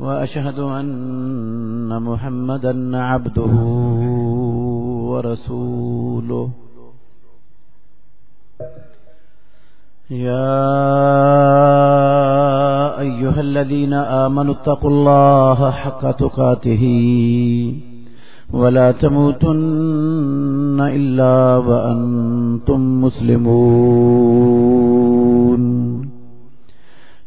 وأشهد أن محمدا عبده ورسوله. يا أيها الذين آمنوا اتقوا الله حق تقاته ولا تموتن إلا وأنتم مسلمون.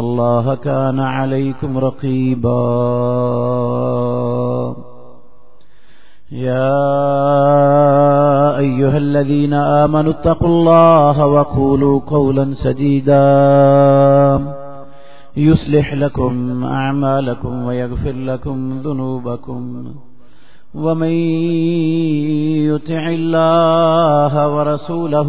الله كان عليكم رقيبا يا أيها الذين آمنوا اتقوا الله وقولوا قولا سديدا يصلح لكم أعمالكم ويغفر لكم ذنوبكم ومن يطع الله ورسوله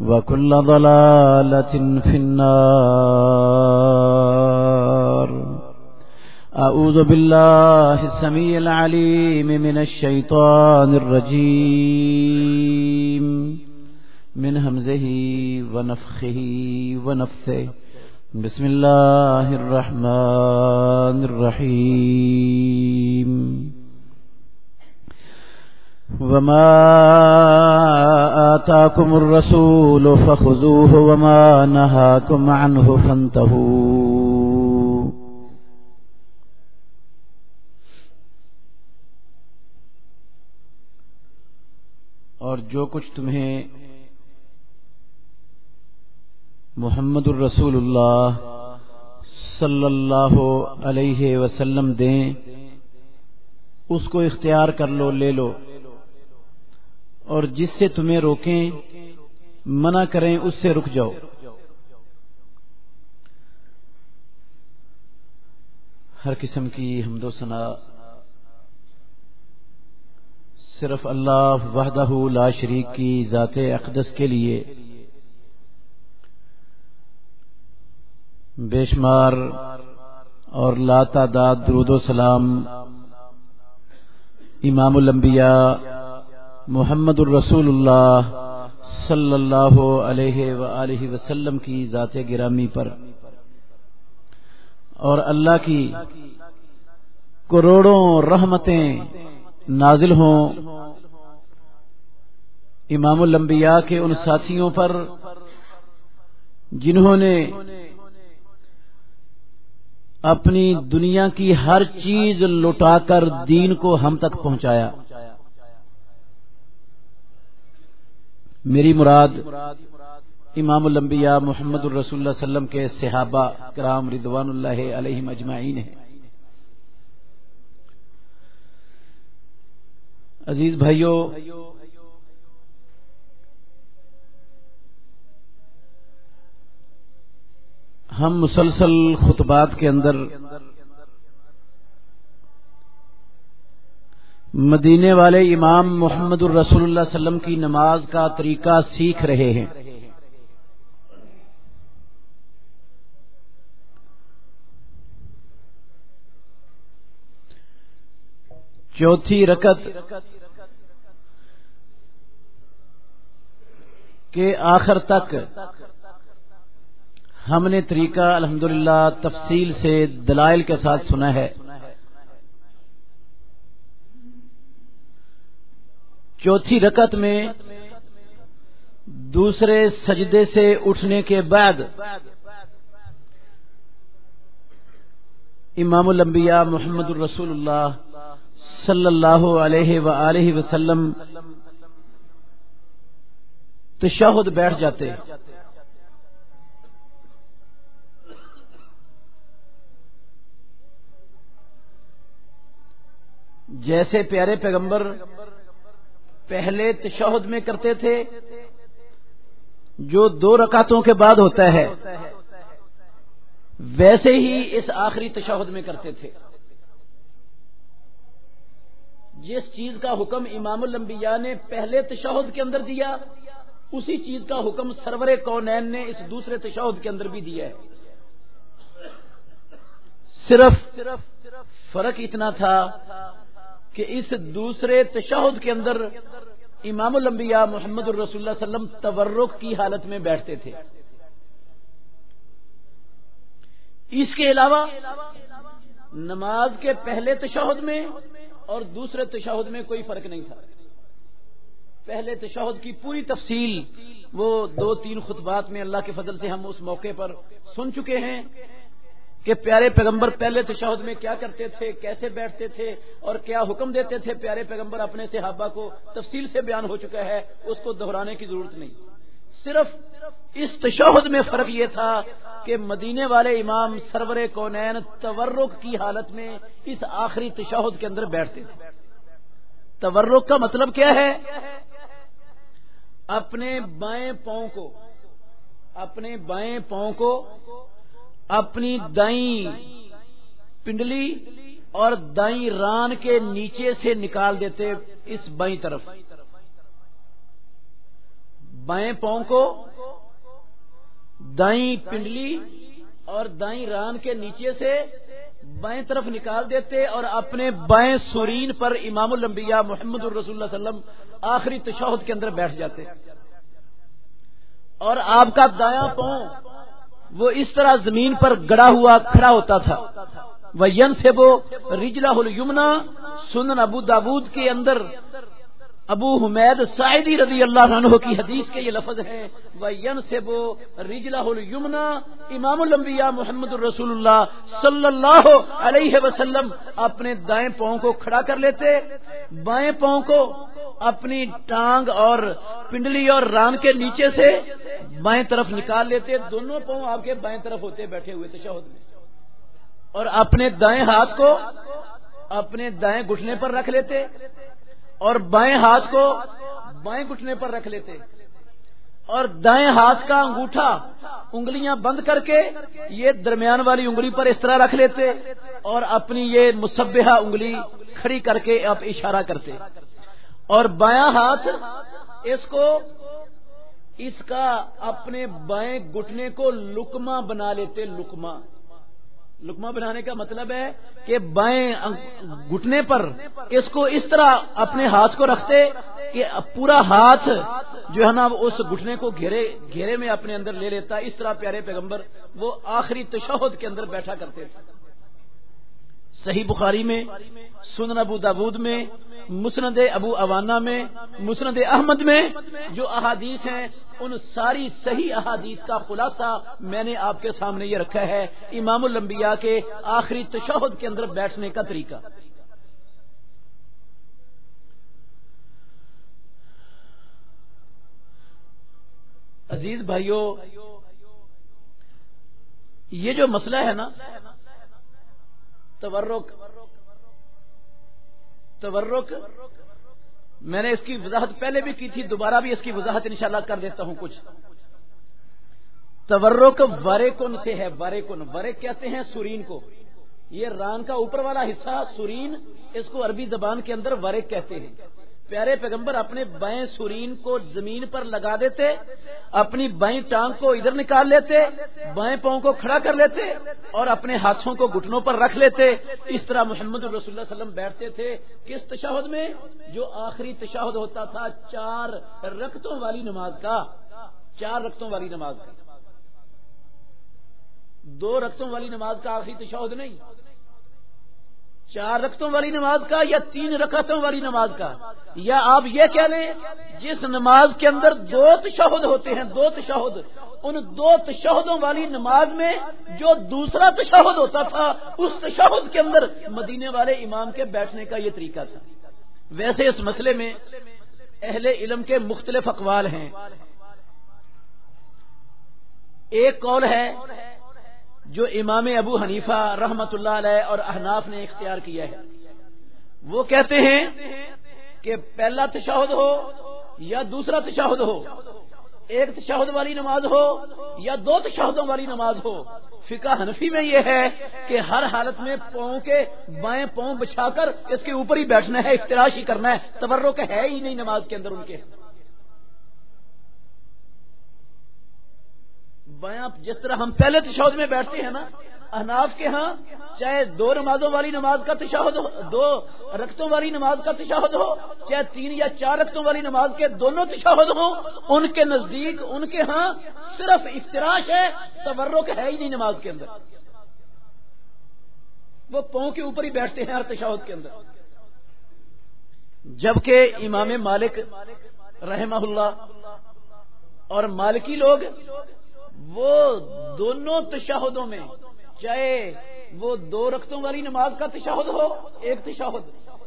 وكل ضلالة في النار. أعوذ بالله السميع العليم من الشيطان الرجيم. من همزه ونفخه ونفثه. بسم الله الرحمن الرحيم. وما آتاكم الرسول فخذوه وما نهاكم عنه فانتهوا. اور جو کچھ تمہیں محمد الرسول اللہ صلی اللہ علیہ وسلم دیں، اس کو اختیار کر لو، لے لو۔ اور جس سے تمہیں روکیں، منع کریں، اس سے رک جاؤ۔ ہر قسم کی حمد و ثنا، صرف اللہ وحدہ لا شریک کی ذات اقدس کے لیے۔ بے شمار اور لا تعداد، درود و سلام، امام الانبیاء محمد الرسول اللہ صلی اللہ علیہ وآلہ وسلم کی ذات گرامی پر۔ اور اللہ کی کروڑوں رحمتیں نازل ہوں۔ امام الانبیاء کے ان ساتھیوں پر جنہوں نے اپنی دنیا کی ہر چیز لٹا کر دین کو ہم تک پہنچایا۔ میری مراد امام الانبیاء محمد الرسول اللہ وسلم کے صحابہ کرام رضوان اللہ علیہ مجمعین ہیں۔ عزیز بھائیوں ہم مسلسل خطبات کے اندر مدینے والے امام محمد الرسول اللہ علیہ وسلم کی نماز کا طریقہ سیکھ رہے ہیں۔ چوتھی رکت کے آخر تک ہم نے طریقہ الحمدللہ تفصیل سے دلائل کے ساتھ سنا ہے۔ چوتھی رکت میں دوسرے سجدے سے اٹھنے کے بعد امام الانبیاء محمد الرسول اللہ صلی اللہ علیہ و وسلم تشہد بیٹھ جاتے۔ جیسے پیارے پیغمبر پہلے تشہد میں کرتے تھے، جو دو رکعتوں کے بعد ہوتا ہے، ویسے ہی اس آخری تشہد میں کرتے تھے۔ جس چیز کا حکم امام الانبیاء نے پہلے تشہد کے اندر دیا، اسی چیز کا حکم سرور کونین نے اس دوسرے تشہد کے اندر بھی دیا ہے۔ صرف فرق اتنا تھا کہ اس دوسرے تشہد کے اندر امام الانبیاء محمد الرسول اللہ وسلم تورک کی حالت میں بیٹھتے تھے۔ اس کے علاوہ نماز کے پہلے تشہد میں اور دوسرے تشہد میں کوئی فرق نہیں تھا۔ پہلے تشہد کی پوری تفصیل وہ دو تین خطبات میں اللہ کے فضل سے ہم اس موقع پر سن چکے ہیں۔ کہ پیارے پیغمبر پہلے تشہد میں کیا کرتے تھے، کیسے بیٹھتے تھے اور کیا حکم دیتے تھے؟ پیارے پیغمبر اپنے صحابہ کو تفصیل سے بیان ہو چکا ہے، اس کو دہرانے کی ضرورت نہیں۔ صرف اس تشہد میں فرق یہ تھا کہ مدینے والے امام سرور کونین تورک کی حالت میں اس آخری تشہد کے اندر بیٹھتے تھے۔ تورک کا مطلب کیا ہے؟ اپنے بائیں پاؤں کو، اپنے بائیں پاؤں کو اپنی دائیں پنڈلی اور دائیں ران کے نیچے سے نکال دیتے اس بائیں طرف۔ بائیں پاؤں کو دائیں پنڈلی اور دائیں ران کے نیچے سے بائیں طرف نکال دیتے اور اپنے بائیں سورین پر امام الانبیاء محمد الرسول اللہ وسلم آخری تشہد کے اندر بیٹھ جاتے۔ اور آپ کا دایاں پاؤں وہ اس طرح زمین پر گڑا ہوا کھڑا ہوتا تھا۔ وہ ین سے وہ رجلا یمنا سنن ابو دابود کے اندر ابو حمید سعیدی رضی اللہ عنہ کی حدیث کے یہ لفظ ہیں وہ ین سے امام الانبیاء محمد الرسول اللہ صلی اللہ علیہ وسلم اپنے دائیں پاؤں کو کھڑا کر لیتے، بائیں پاؤں کو اپنی ٹانگ اور پنڈلی اور ران کے نیچے سے بائیں طرف نکال لیتے، دونوں پاؤں آپ کے بائیں طرف ہوتے بیٹھے ہوئے تھے شہد میں۔ اور اپنے دائیں ہاتھ کو اپنے دائیں گھٹنے پر رکھ لیتے اور بائیں ہاتھ کو بائیں گھٹنے پر رکھ لیتے اور دائیں ہاتھ کا انگوٹھا انگلیاں بند کر کے یہ درمیان والی انگلی پر اس طرح رکھ لیتے اور اپنی یہ مصبحہ انگلی کھڑی کر کے آپ اشارہ کرتے اور بایاں ہاتھ اس کو اس کا اپنے بائیں گٹنے کو لکما بنا لیتے لکما لکما بنانے کا مطلب ہے کہ بائیں گٹنے پر اس کو اس طرح اپنے ہاتھ کو رکھتے کہ پورا ہاتھ جو ہے نا اس گٹنے کو گھیرے گھیرے میں اپنے اندر لے لیتا، اس طرح پیارے پیغمبر وہ آخری تشہد کے اندر بیٹھا کرتے تھے۔ صحیح بخاری میں، سنن ابو داود میں، مسند ابو اوانا میں، مسند احمد میں جو احادیث ہیں، ان ساری صحیح احادیث کا خلاصہ میں نے آپ کے سامنے یہ رکھا ہے، امام الانبیاء کے آخری تشہد کے اندر بیٹھنے کا طریقہ۔ عزیز بھائیوں یہ جو مسئلہ ہے نا تورک تورک میں نے اس کی وضاحت پہلے بھی کی تھی، دوبارہ بھی اس کی وضاحت انشاءاللہ کر دیتا ہوں کچھ۔ تورک وریکن سے ہے ورے کن کہتے ہیں سورین کو۔ یہ ران کا اوپر والا حصہ سورین اس کو عربی زبان کے اندر وریک کہتے ہیں۔ پیارے پیغمبر اپنے بائیں سورین کو زمین پر لگا دیتے، اپنی بائیں ٹانگ کو ادھر نکال لیتے، بائیں پاؤں کو کھڑا کر لیتے اور اپنے ہاتھوں کو گھٹنوں پر رکھ لیتے۔ اس طرح محمد رسول اللہ صلی اللہ علیہ وسلم بیٹھتے تھے۔ کس تشہد میں؟ جو آخری تشہد ہوتا تھا چار رکتوں والی نماز کا۔ چار رکتوں والی نماز کا۔ دو رکتوں والی نماز کا آخری تشہد نہیں۔ چار رکتوں والی نماز کا یا تین رکعتوں والی نماز کا؟ یا آپ یہ کہہ لیں، جس نماز کے اندر دو تشہد ہوتے ہیں، دو تشہد، ان دو تشہدوں والی نماز میں جو دوسرا تشہد ہوتا تھا، اس تشہد کے اندر مدینے والے امام کے بیٹھنے کا یہ طریقہ تھا۔ ویسے اس مسئلے میں اہل علم کے مختلف اقوال ہیں۔ ایک قول ہے جو امام ابو حنیفہ رحمت اللہ علیہ اور احناف نے اختیار کیا ہے۔ وہ کہتے ہیں کہ پہلا تشہد ہو یا دوسرا تشہد ہو۔ ایک تشہد والی نماز ہو یا دو تشہدوں والی نماز ہو۔ فقہ حنفی میں یہ ہے کہ ہر حالت میں پاؤں کے بائیں پاؤں بچھا کر اس کے اوپر ہی بیٹھنا ہے اختراش ہی کرنا ہے۔ تبرک ہے ہی نہیں نماز کے اندر ان کے۔ بیاں جس طرح ہم پہلے تشہد میں بیٹھتے ہیں نا اناف کے ہاں چاہے دو نمازوں والی نماز کا تشہد ہو، دو رقطوں والی نماز کا تشہد ہو، چاہے تین یا چار رقطوں والی نماز کے دونوں تشہد ہوں، ان کے نزدیک، ان کے ہاں صرف افتراش ہے تورک ہے ہی نہیں نماز کے اندر۔ وہ پاؤں کے اوپر ہی بیٹھتے ہیں ہر تشہد کے اندر۔ جبکہ امام مالک رحمہ اللہ اور مالکی لوگ وہ دونوں تشہدوں میں، چاہے وہ دو رختوں والی نماز کا تشہد ہو، ایک تشہد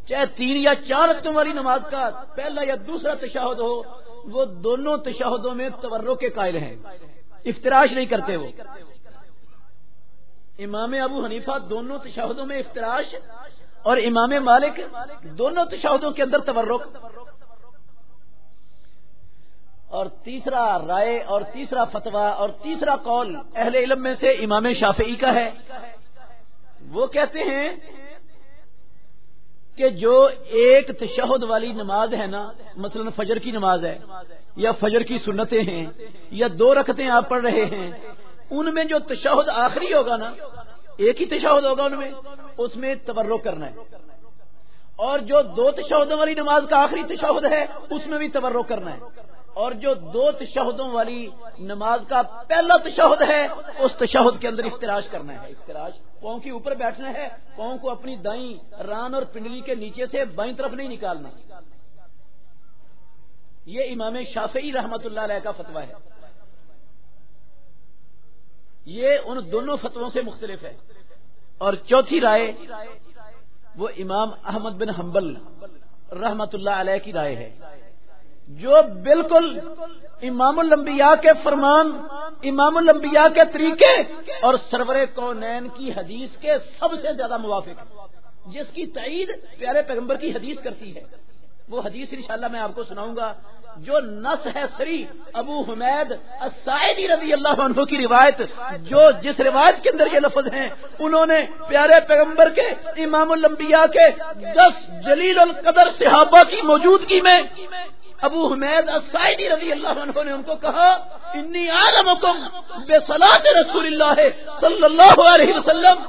چاہے تین یا چار رختوں والی نماز کا پہلا یا دوسرا تشہد ہو، وہ دونوں تشہدوں میں توروں کے قائل ہیں۔ افتراش نہیں کرتے وہ۔ امام ابو حنیفہ دونوں تشہدوں میں افتراش اور امام مالک دونوں تشہدوں کے اندر تورک اور تیسرا رائے اور تیسرا فتوا اور تیسرا قول اہل علم میں سے امام شافعی کا ہے۔ وہ کہتے ہیں کہ جو ایک تشہد والی نماز ہے نا، مثلا فجر کی نماز ہے یا فجر کی سنتیں ہیں یا دو رکھتے آپ پڑھ رہے ہیں، ان میں جو تشہد آخری ہوگا نا، ایک ہی تشہد ہوگا ان میں، اس میں تبرو کرنا ہے۔ اور جو دو تشہدوں والی نماز کا آخری تشہد ہے، اس میں بھی تبرو کرنا ہے۔ اور جو دو تشہدوں والی نماز کا پہلا تشہد ہے، اس تشہد کے اندر افتراش کرنا ہے۔ افتراش، پاؤں کے اوپر بیٹھنا ہے، پاؤں کو اپنی دائیں ران اور پنڈلی کے نیچے سے بائیں طرف نہیں نکالنا۔ یہ امام شافعی رحمت اللہ علیہ کا فتویٰ ہے۔ یہ ان دونوں فتووں سے مختلف ہے۔ اور چوتھی رائے، وہ امام احمد بن حنبل رحمت اللہ علیہ کی رائے ہے۔ جو بالکل امام الانبیاء کے فرمان، امام الانبیاء کے طریقے اور سرور کونین کی حدیث کے سب سے زیادہ موافق ہے جس کی تعید پیارے پیغمبر کی حدیث کرتی ہے۔ وہ حدیث انشاءاللہ میں آپ کو سناؤں گا۔ جو نس ہے سری ابو حمید السائدی رضی اللہ عنہ کی روایت، جو جس روایت کے اندر یہ لفظ ہیں، انہوں نے پیارے پیغمبر کے، امام الانبیاء کے دس جلیل القدر صحابہ کی موجودگی میں ابو حمید السائدی رضی اللہ عنہ نے ان کو کہا، انی عالمکم بے صلاح رسول اللہ صلی اللہ علیہ وسلم.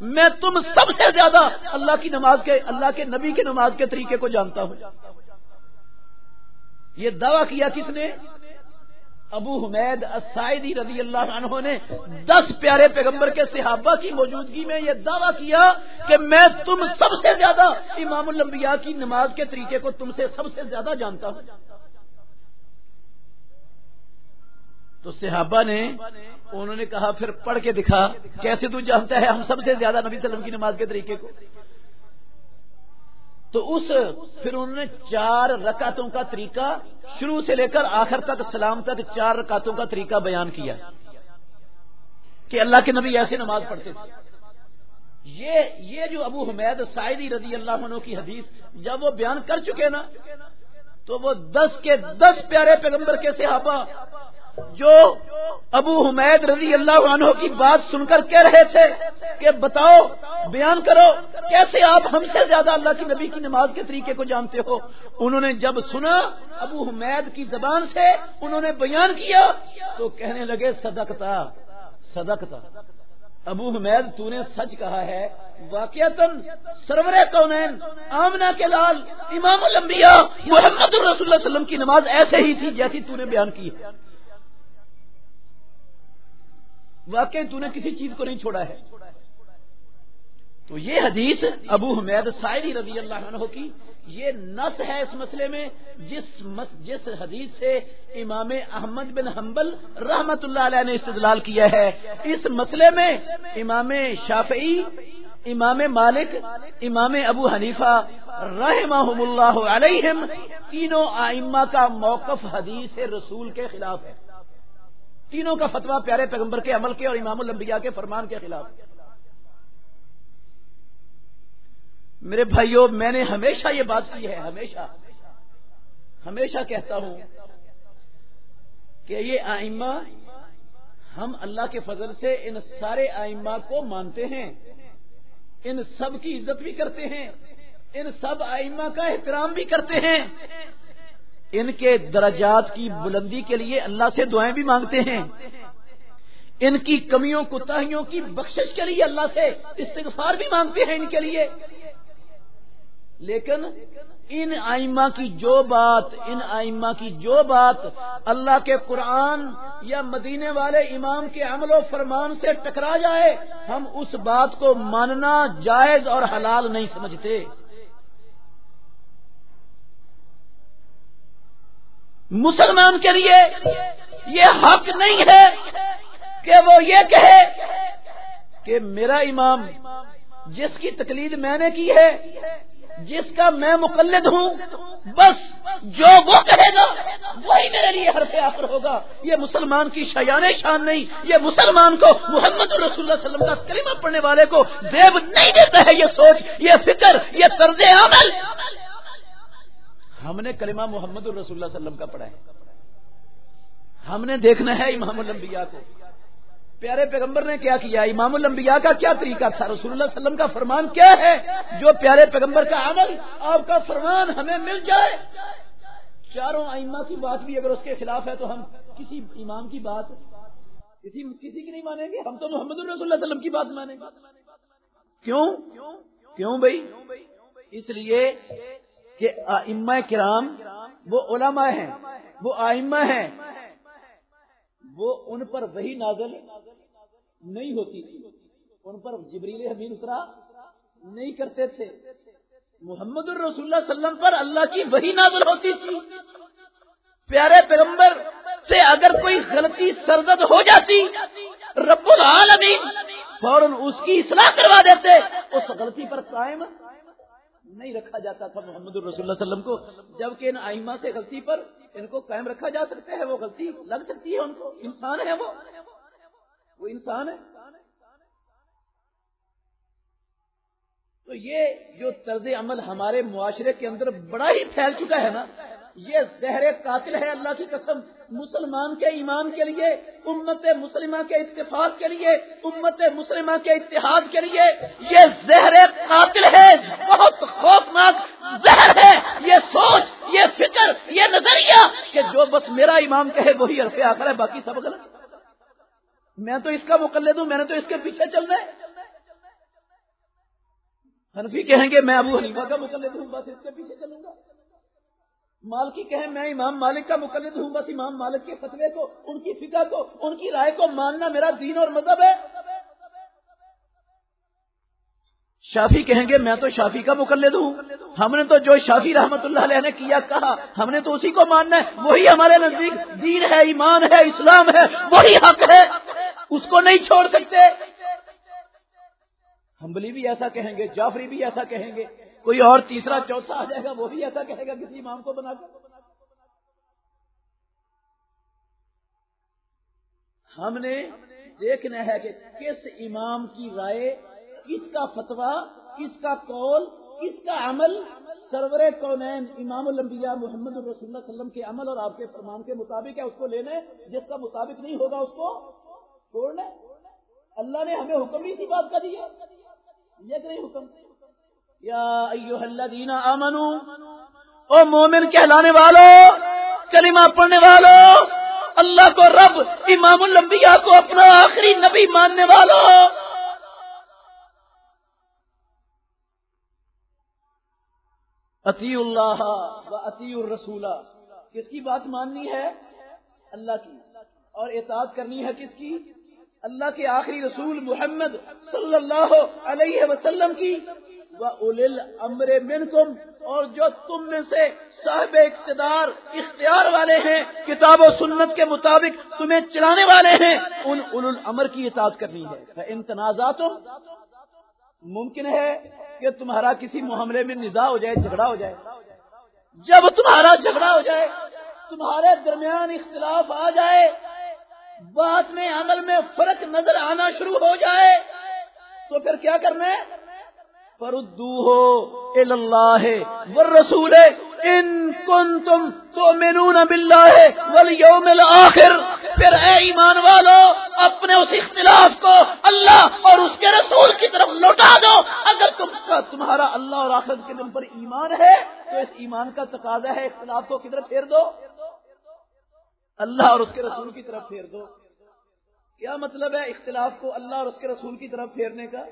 میں تم سب سے زیادہ اللہ کی نماز کے، اللہ کے نبی کی نماز کے طریقے کو جانتا ہوں۔ یہ دعویٰ کیا کس نے؟ ابو حمید السائدی رضی اللہ عنہ نے دس پیارے پیغمبر کے صحابہ کی موجودگی میں یہ دعویٰ کیا کہ میں تم سب سے زیادہ امام الانبیاء کی نماز کے طریقے کو تم سے سب سے زیادہ جانتا ہوں۔ تو صحابہ نے انہوں نے کہا، پھر پڑھ کے دکھا، کیسے تو جانتا ہے ہم سب سے زیادہ نبی صلی اللہ علیہ وسلم کی نماز کے طریقے کو؟ تو اس پھر انہوں نے چار رکعتوں کا طریقہ شروع سے لے کر آخر تک سلام تک چار رکعتوں کا طریقہ بیان کیا کہ اللہ کے نبی ایسے نماز پڑھتے تھے۔ یہ یہ جو ابو حمید سائدی رضی اللہ عنہ کی حدیث جب وہ بیان کر چکے نا تو وہ دس کے دس پیارے پیغمبر کے صحابہ جو ابو حمید رضی اللہ عنہ کی بات سن کر کہہ رہے تھے کہ بتاؤ، بیان کرو، کیسے آپ ہم سے زیادہ اللہ کی نبی کی نماز کے طریقے کو جانتے ہو؟ انہوں نے جب سنا ابو حمید کی زبان سے انہوں نے بیان کیا تو کہنے لگے، صدقتا صدقتا۔ ابو حمید تو نے سچ کہا ہے واقع سرور کونین آمنا کے لال، امام الانبیاء، محمد الرسول اللہ وسلم کی نماز ایسے ہی تھی جیسی تو نے بیان کی۔ ہے واقعی تو نے کسی چیز کو نہیں چھوڑا ہے۔ تو یہ حدیث ابو حمید سائری رضی اللہ عنہ کی، یہ نس ہے اس مسئلے میں، جس جس حدیث سے امام احمد بن حنبل رحمت اللہ علیہ نے استدلال کیا ہے۔ اس مسئلے میں امام شافعی، امام مالک، امام ابو حنیفہ رحمہ اللہ علیہم تینوں آئمہ کا موقف حدیث رسول کے خلاف ہے۔ تینوں کا فتویٰ پیارے پیغمبر کے عمل کے اور امام الانبیاء کے فرمان کے خلاف۔ میرے بھائیوں میں نے ہمیشہ یہ بات کی ہے، ہمیشہ ہمیشہ کہتا ہوں کہ یہ آئمہ ہم اللہ کے فضل سے ان سارے آئمہ کو مانتے ہیں، ان سب کی عزت بھی کرتے ہیں، ان سب آئمہ کا احترام بھی کرتے ہیں۔ ان کے درجات کی بلندی کے لیے اللہ سے دعائیں بھی مانگتے ہیں۔ ان کی کمیوں کوتاہیوں کی بخشش کے لیے اللہ سے استغفار بھی مانگتے ہیں ان کے لیے۔ لیکن ان آئمہ کی جو بات، ان آئمہ کی جو بات اللہ کے قرآن یا مدینے والے امام کے عمل و فرمان سے ٹکرا جائے، ہم اس بات کو ماننا جائز اور حلال نہیں سمجھتے۔ مسلمان کے لیے یہ حق نہیں ہے کہ وہ یہ کہے کہ میرا امام جس کی تقلید میں نے کی ہے، جس کا میں مقلد ہوں، بس جو وہ کہے گا، وہی میرے لیے حرف آخر ہوگا۔ یہ مسلمان کی شیان شان نہیں، یہ مسلمان کو محمد رسول اللہ وسلم کا کلمہ پڑھنے والے کو زیب نہیں دیتا ہے یہ سوچ، یہ فکر، یہ طرز عمل۔ ہم نے کلمہ محمد الرسول اللہ وسلم کا پڑھا ہے۔ ہم نے دیکھنا ہے امام الانبیاء کو۔ پیارے پیغمبر نے کیا کیا؟ امام الانبیاء کا کیا طریقہ تھا؟ رسول اللہ علیہ وسلم کا فرمان کیا ہے؟ جو پیارے پیغمبر کا عمل آپ کا فرمان ہمیں مل جائے۔ چاروں ائمہ کی بات بھی اگر اس کے خلاف ہے تو ہم کسی امام کی بات کسی کسی کی نہیں مانیں گے۔ ہم تو محمد الرسول اللہ علیہ وسلم کی بات مانیں گے۔ کیوں؟ کیوں بھائی؟ اس لیے کہ ائمہ کرام وہ علماء ہیں، وہ آئمہ ہیں۔ وہ ان پر وہی نازل نہیں ہوتی تھی۔ ان پر جبریل حمید اترا نہیں کرتے تھے۔ محمد الرسول اللہ علیہ وسلم پر اللہ کی وہی نازل ہوتی تھی۔ پیارے پیغمبر سے اگر کوئی غلطی سرزد ہو جاتی، رب العالمین فوراً اس کی اصلاح کروا دیتے، اس غلطی پر قائم نہیں رکھا جاتا تھا محمد الرسول اللہ علیہ وسلم کو، جبکہ ان آئمہ سے غلطی پر ان کو قائم رکھا جا سکتا ہے، وہ غلطی لگ سکتی ہے ان کو۔ انسان ہے وہ۔ وہ انسان ہے۔ تو یہ جو طرز عمل ہمارے معاشرے کے اندر بڑا ہی پھیل چکا ہے نا یہ زہر قاتل ہے اللہ کی قسم، مسلمان کے ایمان کے لیے، امت مسلمہ کے اتفاق کے لیے، امت مسلمہ کے اتحاد کے لیے یہ زہر قاتل ہے، بہت خوفناک زہر ہے۔ یہ سوچ، یہ فکر، یہ نظریہ کہ جو بس میرا امام کہے وہی عرف آخر ہے، باقی سب غلط۔ میں تو اس کا مقلد ہوں، میں نے تو اس کے پیچھے چلنا ہے۔ حنفی کہیں گے، میں ابو حنیفہ کا مقلد ہوں، بس اس کے پیچھے چلوں گا۔ مالکی کہیں میں امام مالک کا مقلد ہوں، بس امام مالک کے فتوے کو، ان کی فکر کو، ان کی رائے کو ماننا میرا دین اور مذہب ہے۔ شافی کہیں گے، میں تو شافی کا مقلد ہوں۔ ہم نے تو جو شافی رحمت اللہ علیہ نے کیا، کہا، ہم نے تو اسی کو ماننا ہے۔ وہی ہمارے نزدیک دین ہے، ایمان ہے، اسلام ہے، وہی حق ہے۔ اس کو نہیں چھوڑ سکتے۔ ہمبلی بھی ایسا کہیں گے، جعفری بھی ایسا کہیں گے۔ کوئی اور تیسرا چوتھا آ جائے گا، وہ بھی ایسا کہے گا کسی امام کو بنا کر۔ ہم نے دیکھنا ہے کہ کس امام کی رائے، کس کا فتوا کس کا قول، کس کا عمل۔ سرور کونین امام الانبیاء محمد الرسول اللہ وسلم کے عمل اور آپ کے فرمان کے مطابق ہے، اس کو لینا جس کا مطابق نہیں ہوگا، اس کو چھوڑنا اللہ نے ہمیں حکم ہی سی بات کا دیا۔ یہ کہ نہیں حکم؟ یا ایوہ الذین آمنو، او مومن کہلانے والوں کلمہ پڑھنے والوں اللہ کو رب، امام الانبیاء کو اپنا آخری نبی ماننے والوں عطی اللہ و عطی الرسول۔ کس کی بات ماننی ہے؟ اللہ کی۔ اور اطاعت کرنی ہے کس کی؟ اللہ کے آخری رسول محمد صلی اللہ علیہ وسلم کی۔ امر منکم اور جو تم میں سے صاحب اقتدار، اختیار والے ہیں، کتاب و سنت کے مطابق تمہیں چلانے والے ہیں، ان اول الامر کی اطاعت کرنی ہے۔ ان تنازعات ممکن ہے کہ تمہارا کسی معاملے میں نزا ہو جائے، جھگڑا ہو جائے۔ جب تمہارا جھگڑا ہو جائے، تمہارے درمیان اختلاف آ جائے، بات میں عمل میں فرق نظر آنا شروع ہو جائے، تو پھر کیا کرنا ہے؟ اللہ رسول ان کن تم تو مینون آخر پھر اے ایمان والو، اپنے اس اختلاف کو اللہ اور اس کے رسول کی طرف لوٹا دو۔ اگر تم کا تمہارا اللہ اور آخر کے دن پر ایمان ہے، تو اس ایمان کا تقاضا ہے اختلاف کو کدھر پھیر دو۔ اللہ اور اس کے رسول کی طرف پھیر دو۔ کیا مطلب ہے اختلاف کو اللہ اور اس کے رسول کی طرف پھیرنے کا؟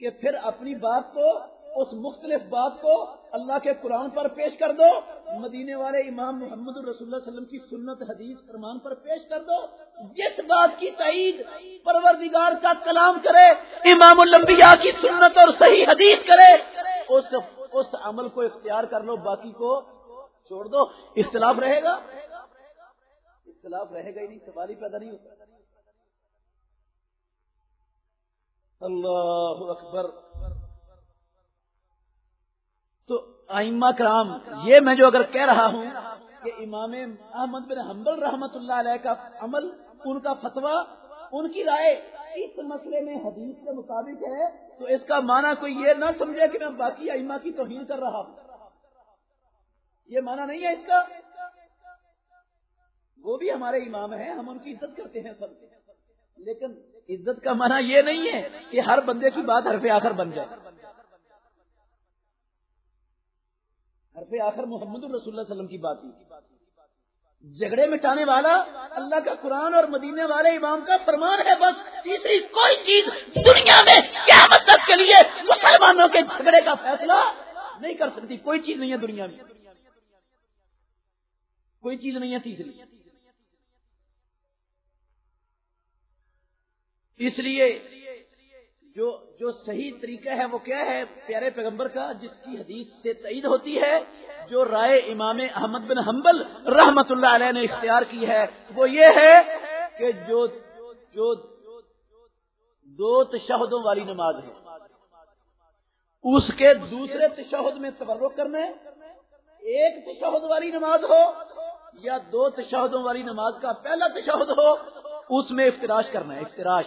کہ پھر اپنی بات کو، اس مختلف بات کو اللہ کے قرآن پر پیش کر دو، مدینے والے امام محمد الرسول اللہ علیہ وسلم کی سنت حدیث فرمان پر پیش کر دو، جس بات کی تعید پروردگار کا کلام کرے، امام الانبیاء کی سنت اور صحیح حدیث کرے، اس اس عمل کو اختیار کر لو، باقی کو چھوڑ دو۔ اختلاف رہے گا؟ اختلاف رہے گا ہی نہیں، سوال ہی پیدا نہیں ہوتا۔ اللہ اکبر۔ تو آئمہ کرام، یہ میں جو اگر کہہ رہا ہوں کہ امام احمد بن حنبل رحمت اللہ علیہ کا عمل، ان کا فتویٰ، ان کی رائے اس مسئلے میں حدیث کے مطابق ہے، تو اس کا معنی کوئی یہ نہ سمجھے کہ میں باقی ائمہ کی توہین کر رہا ہوں۔ یہ معنی نہیں ہے اس کا۔ وہ بھی ہمارے امام ہیں، ہم ان کی عزت کرتے ہیں سب۔ لیکن عزت کا معنی یہ نہیں ہے کہ ہر بندے کی بات حرف آخر بن جائے۔ حرف آخر محمد الرسول اللہ وسلم کی بات جھگڑے مٹانے والا اللہ کا قرآن اور مدینے والے امام کا فرمان ہے، بس تیسری کوئی چیز دنیا میں کیا مطلب کے لیے مسلمانوں کے جھگڑے کا فیصلہ نہیں کر سکتی۔ کوئی چیز نہیں ہے دنیا میں۔ کوئی چیز نہیں ہے تیسری۔ اس لیے جو جو صحیح طریقہ ہے وہ کیا ہے پیارے پیغمبر کا جس کی حدیث سے تعید ہوتی ہے جو رائے امام احمد بن حنبل رحمت اللہ علیہ نے اختیار کی ہے وہ یہ ہے کہ جو جو دو تشہدوں والی نماز ہے اس کے دوسرے تشہد میں تبرک کرنا ہے۔ ایک تشہد والی نماز ہو یا دو تشہدوں والی نماز کا پہلا تشہد ہو، اس میں افتراش کرنا ہے، افتراش۔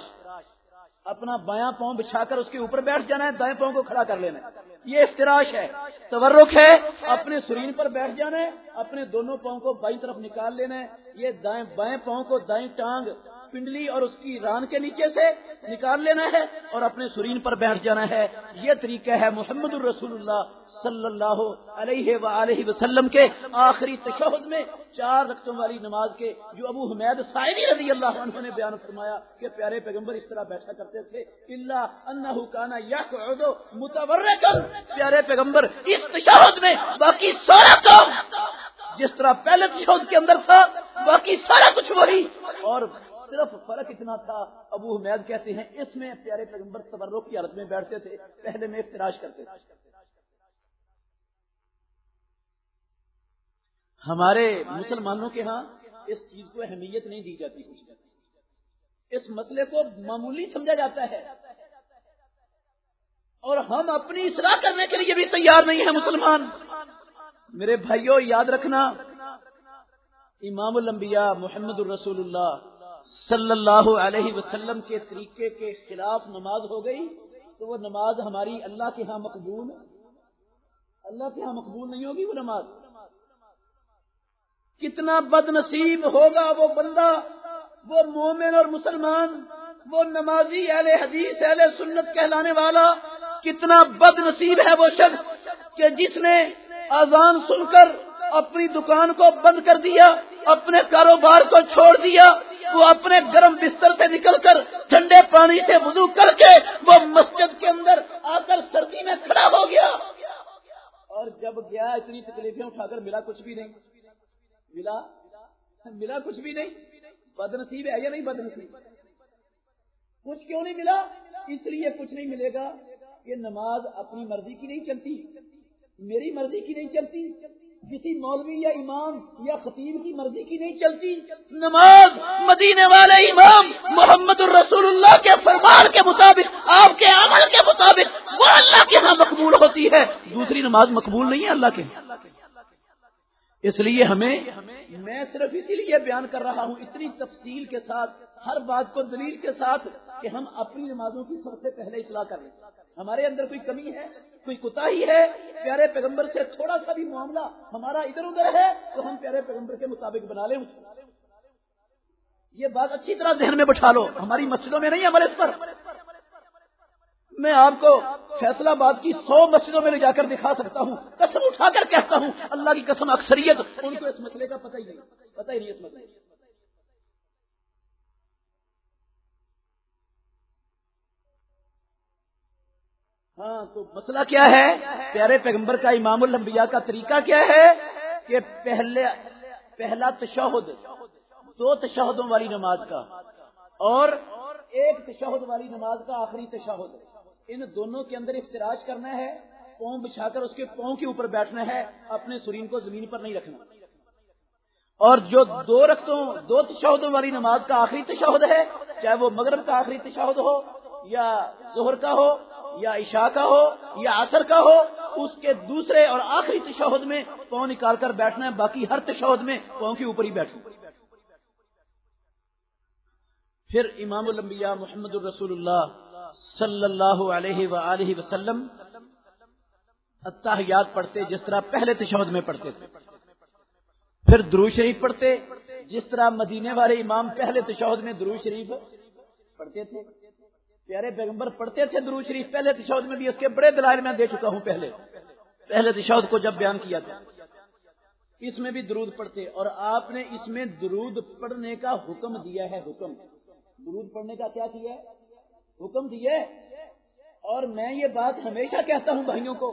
اپنا بایاں پاؤں بچھا کر اس کے اوپر بیٹھ جانا ہے، دائیں پاؤں کو کھڑا کر لینا ہے۔ یہ افتراش ہے۔ تورک ہے، اپنے سرین پر بیٹھ جانا ہے، اپنے دونوں پاؤں کو بائیں طرف نکال لینا ہے۔ یہ دائیں بائیں پاؤں کو دائیں ٹانگ پنڈلی اور اس کی ران کے نیچے سے نکال لینا ہے اور اپنے سرین پر بیٹھ جانا ہے۔ یہ طریقہ ہے محمد الرسول اللہ صلی اللہ علیہ وآلہ وسلم کے آخری تشہد میں چار رقطوں والی نماز کے جو ابو حمید سائری رضی اللہ عنہ نے بیان فرمایا کہ پیارے پیغمبر اس طرح بیٹھا کرتے تھے۔ اللہ انہ کانا متور پیارے پیغمبر، اس تشہد میں باقی سارا کام جس طرح پہلے تشہد کے اندر تھا، باقی سارا کچھ وہی۔ اور صرف فرق اتنا تھا، ابو حمید کہتے ہیں، اس میں پیارے پیغمبر تبرک کی حالت میں بیٹھتے تھے، پہلے میں افتراش کرتے تھے۔ ہمارے مسلمانوں کے ہاں اس چیز کو اہمیت نہیں دی جاتی۔ اس مسئلے کو معمولی سمجھا جاتا ہے۔ اور ہم اپنی اصلاح کرنے کے لیے بھی تیار نہیں ہیں مسلمان۔ میرے بھائیوں یاد رکھنا، امام الانبیاء محمد الرسول اللہ صلی اللہ علیہ وسلم کے طریقے کے خلاف نماز ہو گئی تو وہ نماز ہماری اللہ کے ہاں مقبول اللہ کے ہاں مقبول نہیں ہوگی وہ نماز۔ کتنا بد نصیب ہوگا وہ بندہ، وہ مومن اور مسلمان، وہ نمازی اہل حدیث، اہل سنت کہلانے والا۔ کتنا بد نصیب ہے وہ شخص کہ جس نے آزان سن کر اپنی دکان کو بند کر دیا، اپنے کاروبار کو چھوڑ دیا وہ اپنے گرم بستر سے نکل کر ٹھنڈے پانی سے وضو کر کے وہ مسجد کے اندر آ کر سردی میں کھڑا ہو گیا۔ اور جب گیا، اتنی تکلیفیں اٹھا کر ملا کچھ بھی نہیں۔ ملا؟ ملا کچھ بھی نہیں۔ بد نصیب ہے یا نہیں بد نصیب کچھ کیوں نہیں ملا؟ اس لیے کچھ نہیں ملے گا یہ نماز اپنی مرضی کی نہیں چلتی۔ میری مرضی کی نہیں چلتی۔ کسی مولوی یا امام یا خطیب کی مرضی کی نہیں چلتی۔ نماز مدینے والے امام محمد الرسول اللہ کے فرمان کے مطابق، آپ کے عمل کے مطابق وہ اللہ کے ہاں مقبول ہوتی ہے۔ دوسری نماز مقبول نہیں ہے اللہ کے۔ اس لیے ہمیں، میں صرف اسی لیے بیان کر رہا ہوں، اتنی تفصیل کے ساتھ، ہر بات کو دلیل کے ساتھ کہ ہم اپنی نمازوں کی سب سے پہلے اصلاح کریں۔ ہمارے اندر کوئی کمی ہے؟ کوئی کوتا ہی ہے؟ پیارے پیغمبر سے تھوڑا سا بھی معاملہ ہمارا ادھر ادھر ہے تو ہم پیارے پیغمبر کے مطابق بنا لیں۔ یہ بات اچھی طرح ذہن میں بٹھا لو۔ ہماری مسجدوں میں نہیں عمل اس پر۔ میں آپ کو فیصلہ باد کی سو مسجدوں میں لے جا کر دکھا سکتا ہوں۔ قسم اٹھا کر کہتا ہوں، اللہ کی قسم اکثریت، ان کو اس مسئلے کا پتہ ہی نہیں۔ پتہ ہی نہیں اس مسئلے ہاں تو مسئلہ کیا ہے؟ پیارے پیغمبر کا، امام الانبیاء کا طریقہ کیا ہے کہ پہلے، پہلا تشہد، دو تشہدوں والی نماز کا اور ایک تشہد والی نماز کا آخری تشہد۔ ان دونوں کے اندر اختراج کرنا ہے پاؤں بچھا کر اس کے پاؤں کے اوپر بیٹھنا ہے، اپنے سرین کو زمین پر نہیں رکھنا۔ اور جو دو رختوں دو تشہدوں والی نماز کا آخری تشہد ہے، چاہے وہ مغرب کا آخری تشہد ہو یا ظہر کا ہو یا عشاء کا ہو یا عصر کا ہو، اس کے دوسرے اور آخری تشہد میں پاؤں نکال کر بیٹھنا ہے، باقی ہر تشہد میں پاؤں کے اوپر ہی بیٹھنا پھر امام الانبیاء محمد الرسول اللہ صلی اللہ علیہ وآلہ وسلم اتحیات پڑھتے، جس طرح پہلے تشہد میں پڑھتے تھے۔ پھر درو شریف پڑھتے، جس طرح مدینے والے امام پہلے تشہد میں درو شریف پڑھتے تھے۔ پیارے پیغمبر پڑھتے تھے درو شریف، پہلے تشہد میں بھی اس کے بڑے دلائل میں دے چکا ہوں پہلے۔ پہلے تشہد کو جب بیان کیا تھا، اس میں بھی درود پڑھتے، اور آپ نے اس میں درود پڑھنے کا حکم دیا ہے، حکم۔ درود پڑھنے کا کیا کیا؟ ہے حکم دیے۔ اور میں یہ بات ہمیشہ کہتا ہوں بھائیوں کو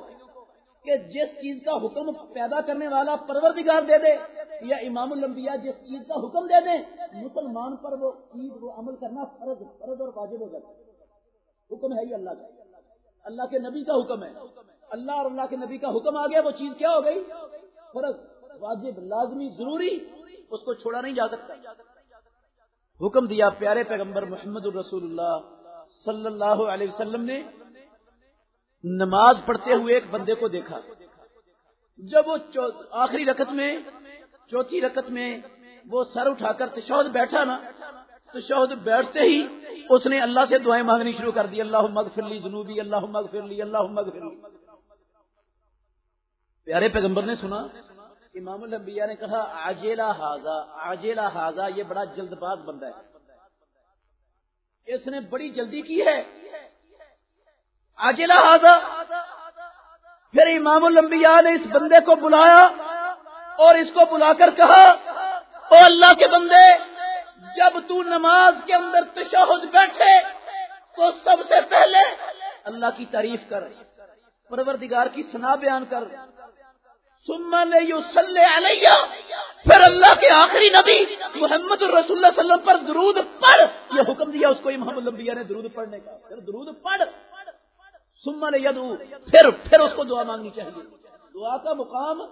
کہ جس چیز کا حکم پیدا کرنے والا پروردگار دے دے، یا امام الانبیاء جس چیز کا حکم دے دیں، مسلمان پر وہ چیز، وہ عمل کرنا فرض فرض اور واجب ہو جاتا ہے۔ حکم ہے ہی اللہ کا۔ اللہ کے نبی کا حکم ہے۔ اللہ اور اللہ کے نبی کا حکم آ گیا وہ چیز کیا ہو گئی؟ فرض۔ واجب، لازمی، ضروری، اس کو چھوڑا نہیں جا سکتا۔ حکم دیا پیارے پیغمبر محمد الرسول اللہ صلی اللہ علیہ وسلم نے۔ نماز پڑھتے ہوئے ایک بندے کو دیکھا۔ جب وہ آخری رکت میں، چوتھی رکت میں وہ سر اٹھا کر تشہد بیٹھا نا تشہد بیٹھتے ہی اس نے اللہ سے دعائیں مانگنی شروع کر دی اللہ مغفر لی جنوبی اللہ مغفر لی اللہ مغفر لی۔ پیارے پیغمبر نے سنا، امام الانبیاء نے کہا آجیلا حاضا آجیلا حاضا یہ بڑا جلد باز بندہ ہے۔ اس نے بڑی جلدی کی ہے۔ آجیلا حاضا پھر امام الانبیاء نے اس بندے کو بلایا اور اس کو بلا کر کہا، او اللہ کے بندے جب تو نماز کے اندر تشہد بیٹھے تو سب سے پہلے اللہ کی تعریف کر، پروردگار کی سنا بیان کر۔ علیہ، پھر اللہ کے آخری نبی محمد الرسول اللہ علیہ وسلم پر درود پڑھ۔ یہ حکم دیا اس کو محمد الانبیاء نے درود پڑھنے کا۔ پھر درود پڑھ۔ سما یدو پھر پھر اس کو دعا مانگنی چاہیے۔ دعا کا مقام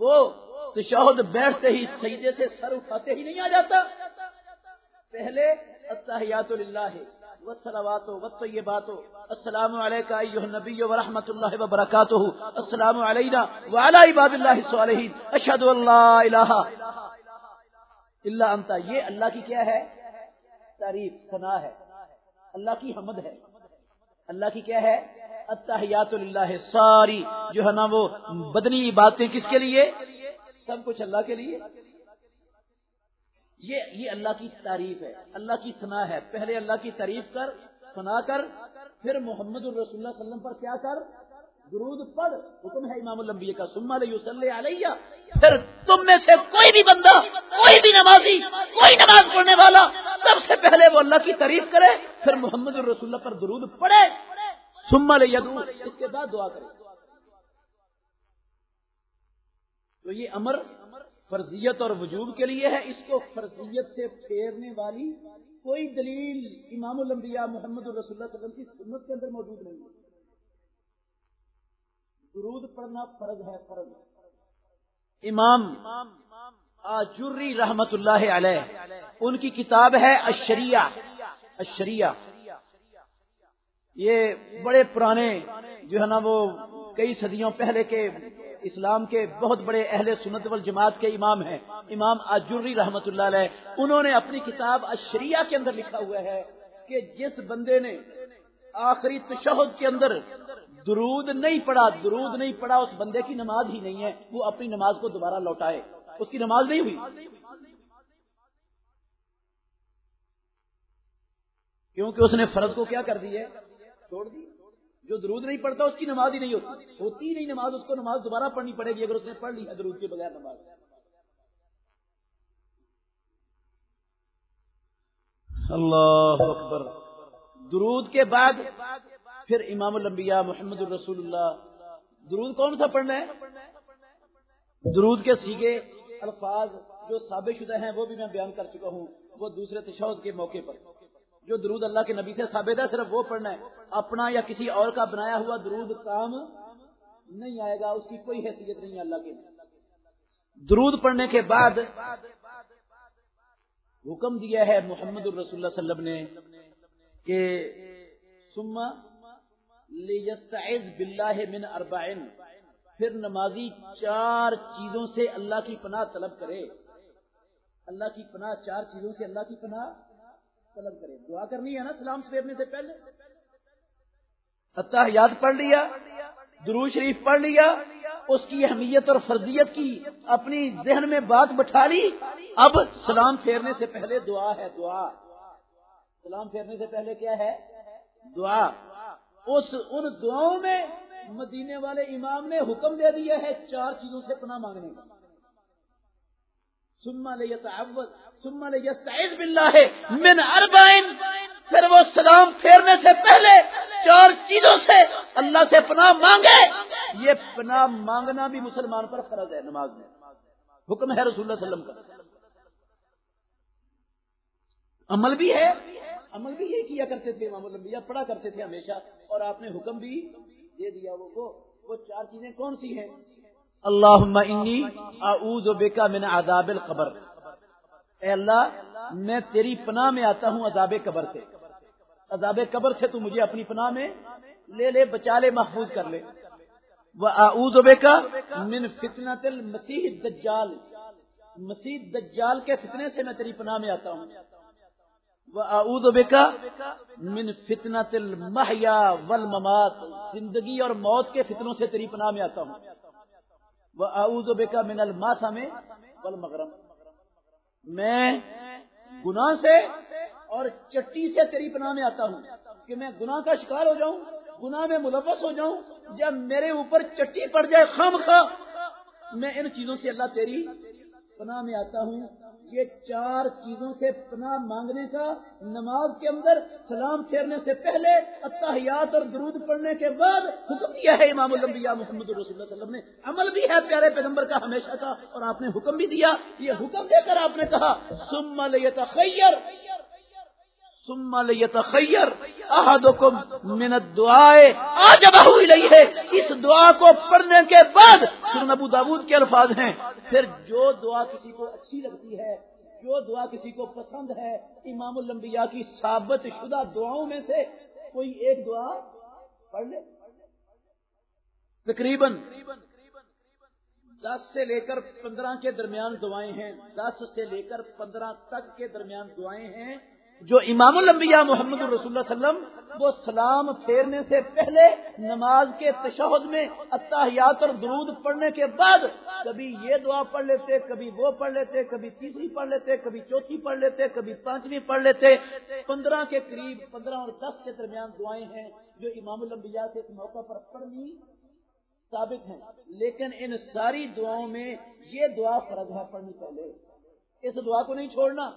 وہ تشہد بیٹھتے ہی، سجدے سے سر اٹھاتے ہی نہیں آ جاتا۔ پہلے، التحیات للہ، والصلوات والطیبات. السلام علیکہ ایھا النبی ورحمۃ اللہ وبرکاتہ. السلام علینا وعلی عباد اللہ الصالحین. اشہد ان لا الہ الا انت. یہ اللہ کی کیا ہے؟ تعریف، ثنا ہے. اللہ کی حمد ہے. اللہ کی کیا ہے؟ التحیات للہ. ساری جو ہے نا وہ بدنی باتیں کس کے لیے؟ سب کچھ اللہ کے لیے. یہ یہ اللہ کی تعریف ہے، اللہ کی سنا ہے۔ پہلے اللہ کی تعریف کر سنا کر، پھر محمد الرسول اللہ وسلم پر کیا کر؟ درود پڑھ۔ حکم ہے امام الانبیاء کا سما علیہ۔ پھر تم میں سے کوئی بھی بندہ، کوئی بھی نمازی، کوئی نماز پڑھنے والا سب سے پہلے وہ اللہ کی تعریف کرے، پھر محمد الرسول اللہ پر درود پڑھے۔ سما لے اس کے بعد دعا کرے۔ تو یہ امر فرضیت اور وجوب کے لیے ہے، اس کو فرضیت سے پھیرنے والی کوئی دلیل امام الانبیاء محمد الرسول اللہ وسلم کی سنت کے اندر موجود نہیں ہے۔ درود پڑھنا فرض ہے، فرض امام آجری رحمت اللہ علیہ، ان کی کتاب ہے اشریہ اشریہ یہ بڑے پرانے جو ہے نا وہ کئی صدیوں پہلے کے اسلام کے بہت بڑے اہل سنت والجماعت کے امام ہیں۔ امام اجری رحمت اللہ علیہ، انہوں نے اپنی کتاب اشریہ کے اندر لکھا ہوا ہے کہ جس بندے نے آخری تشہد کے اندر درود نہیں پڑا درود نہیں پڑا اس بندے کی نماز ہی نہیں ہے، وہ اپنی نماز کو دوبارہ لوٹائے۔ اس کی نماز نہیں ہوئی۔ کیونکہ اس نے فرض کو کیا کر دی ہے؟ چھوڑ دی۔ جو درود نہیں پڑھتا اس کی نماز ہی نہیں ہوتی۔ ہوتی نہیں نماز، اس کو نماز دوبارہ پڑھنی پڑے گی اگر اس نے پڑھ لی ہے درود کے بغیر نماز۔ اللہ اکبر۔ درود کے بعد پھر امام الانبیاء محمد الرسول اللہ درود کون سا پڑھنا ہے؟ درود کے سیگے الفاظ جو ثابت شدہ ہیں وہ بھی میں بیان کر چکا ہوں، وہ دوسرے تشہد کے موقع پر۔ جو درود اللہ کے نبی سے ثابت ہے، صرف وہ پڑھنا ہے۔ اپنا یا کسی اور کا بنایا ہوا درود کام نہیں آئے گا، اس کی کوئی حیثیت نہیں ہے اللہ کے درود پڑھنے کے بعد حکم دیا ہے محمد الرسول اللہ وسلم نے کہ سما باللہ من اربعین، پھر نمازی چار چیزوں سے اللہ کی پناہ طلب کرے۔ اللہ کی پناہ چار چیزوں سے اللہ کی پناہ طلب کرے۔ دعا کرنی ہے نا سلام پھیرنے سے پہلے۔ یاد پڑھ لیا درو شریف پڑھ لیا، اس کی اہمیت اور فرضیت کی اپنی ذہن میں بات بٹھا لی۔ اب سلام پھیرنے سے پہلے دعا ہے، دعا۔ سلام پھیرنے سے پہلے کیا ہے؟ دعا۔ اس، ان دعاؤں میں مدینے والے امام نے حکم دے دیا ہے، چار چیزوں سے پناہ مانگنے کا۔ باللہ من اربائن پھر وہ سلام پھیرنے سے پہلے چار چیزوں سے اللہ سے پناہ مانگے۔ یہ پناہ مانگنا بھی مسلمان پر فرض ہے نماز میں۔ حکم ہے رسول اللہ وسلم کا۔ عمل بھی ہے، عمل بھی یہ کیا کرتے تھے، امام الانبیاء پڑھا کرتے تھے ہمیشہ، اور آپ نے حکم بھی دے دیا۔ وہ وہ چار چیزیں کون سی ہیں؟ اللہ اعوذ بکا من عذاب القبر۔ اے اللہ، میں تیری پناہ میں آتا ہوں عذاب قبر سے۔ عذاب قبر سے تو مجھے اپنی پناہ میں لے لے، بچا لے، محفوظ کر لے۔ وہ اعوذ بکا من فتنة المسیح الدجال۔ مسیح دجال کے فتنے سے میں تیری پناہ میں آتا ہوں۔ وہ اعوذ بکا من فتنة المحیا والممات۔ زندگی اور موت کے فتنوں سے تیری پناہ میں آتا ہوں۔ وہ اعوذ بکا من الماسا میں والمغرم۔ میں گناہ سے اور چٹی سے تیری پناہ میں آتا ہوں کہ میں گناہ کا شکار ہو جاؤں، گناہ میں ملوث ہو جاؤں، جب میرے اوپر چٹی پڑ جائے خام خواہ میں ان چیزوں سے اللہ تیری پناہ میں آتا ہوں۔ یہ چار چیزوں سے پناہ مانگنے کا نماز کے اندر سلام پھیرنے سے پہلے اتحیات اور درود پڑھنے کے بعد حکم دیا ہے امام الانبیاء محمد رسول اللہ وسلم نے۔ عمل بھی ہے پیارے پیغمبر کا ہمیشہ کا اور آپ نے حکم بھی دیا۔ یہ حکم دے کر آپ نے کہا سم لیتخیر ثم لیتخیر احدکم من الدعاء. اجبہ الیہ اس دعا کو پڑھنے کے بعد سنن ابو داود کے الفاظ ہیں. پھر جو دعا کسی کو اچھی لگتی ہے، جو دعا کسی کو پسند ہے، امام الانبیاء کی ثابت شدہ دعاؤں میں سے کوئی ایک دعا پڑھ لے. تقریباً دس سے لے کر پندرہ کے درمیان دعائیں ہیں. دس سے لے کر پندرہ تک کے درمیان دعائیں ہیں. جو امام الانبیاء محمد الرسول اللہ علیہ وسلم، وہ سلام پھیرنے سے پہلے نماز کے تشہد میں، اتحیات اور درود پڑھنے کے بعد کبھی یہ دعا پڑھ لیتے، کبھی وہ پڑھ لیتے، کبھی تیسری پڑھ لیتے، کبھی چوتھی پڑھ لیتے، کبھی پانچویں پڑھ لیتے۔ پندرہ کے قریب، پندرہ اور دس کے درمیان دعائیں ہیں جو امام الانبیاء کے موقع پر پڑھنی ثابت ہیں۔ لیکن ان ساری دعاؤں میں یہ دعا فرض ہے پڑھنی پہلے۔ اس دعا کو نہیں چھوڑنا۔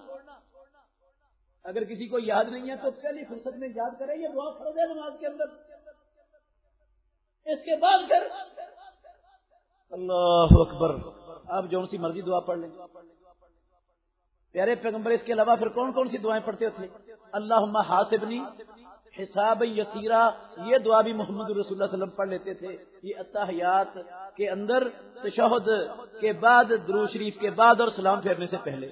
اگر کسی کو یاد نہیں ہے تو پہلی فرصت میں یاد کرے یہ دعا فرض ہے نماز کے اندر۔ اس کے بعد پھر اللہ اکبر، آپ جو سی مرضی دعا پڑھ لیں۔ پیارے پیغمبر، اس کے علاوہ پھر کون کون سی دعائیں پڑھتے تھے؟ اللہ حاصبنی حساب یسیرا، یہ دعا بھی محمد رسول اللہ علیہ وسلم پڑھ لیتے تھے۔ یہ اتحیات کے اندر، تشہد کے بعد درو شریف کے بعد اور سلام پھیرنے سے پہلے۔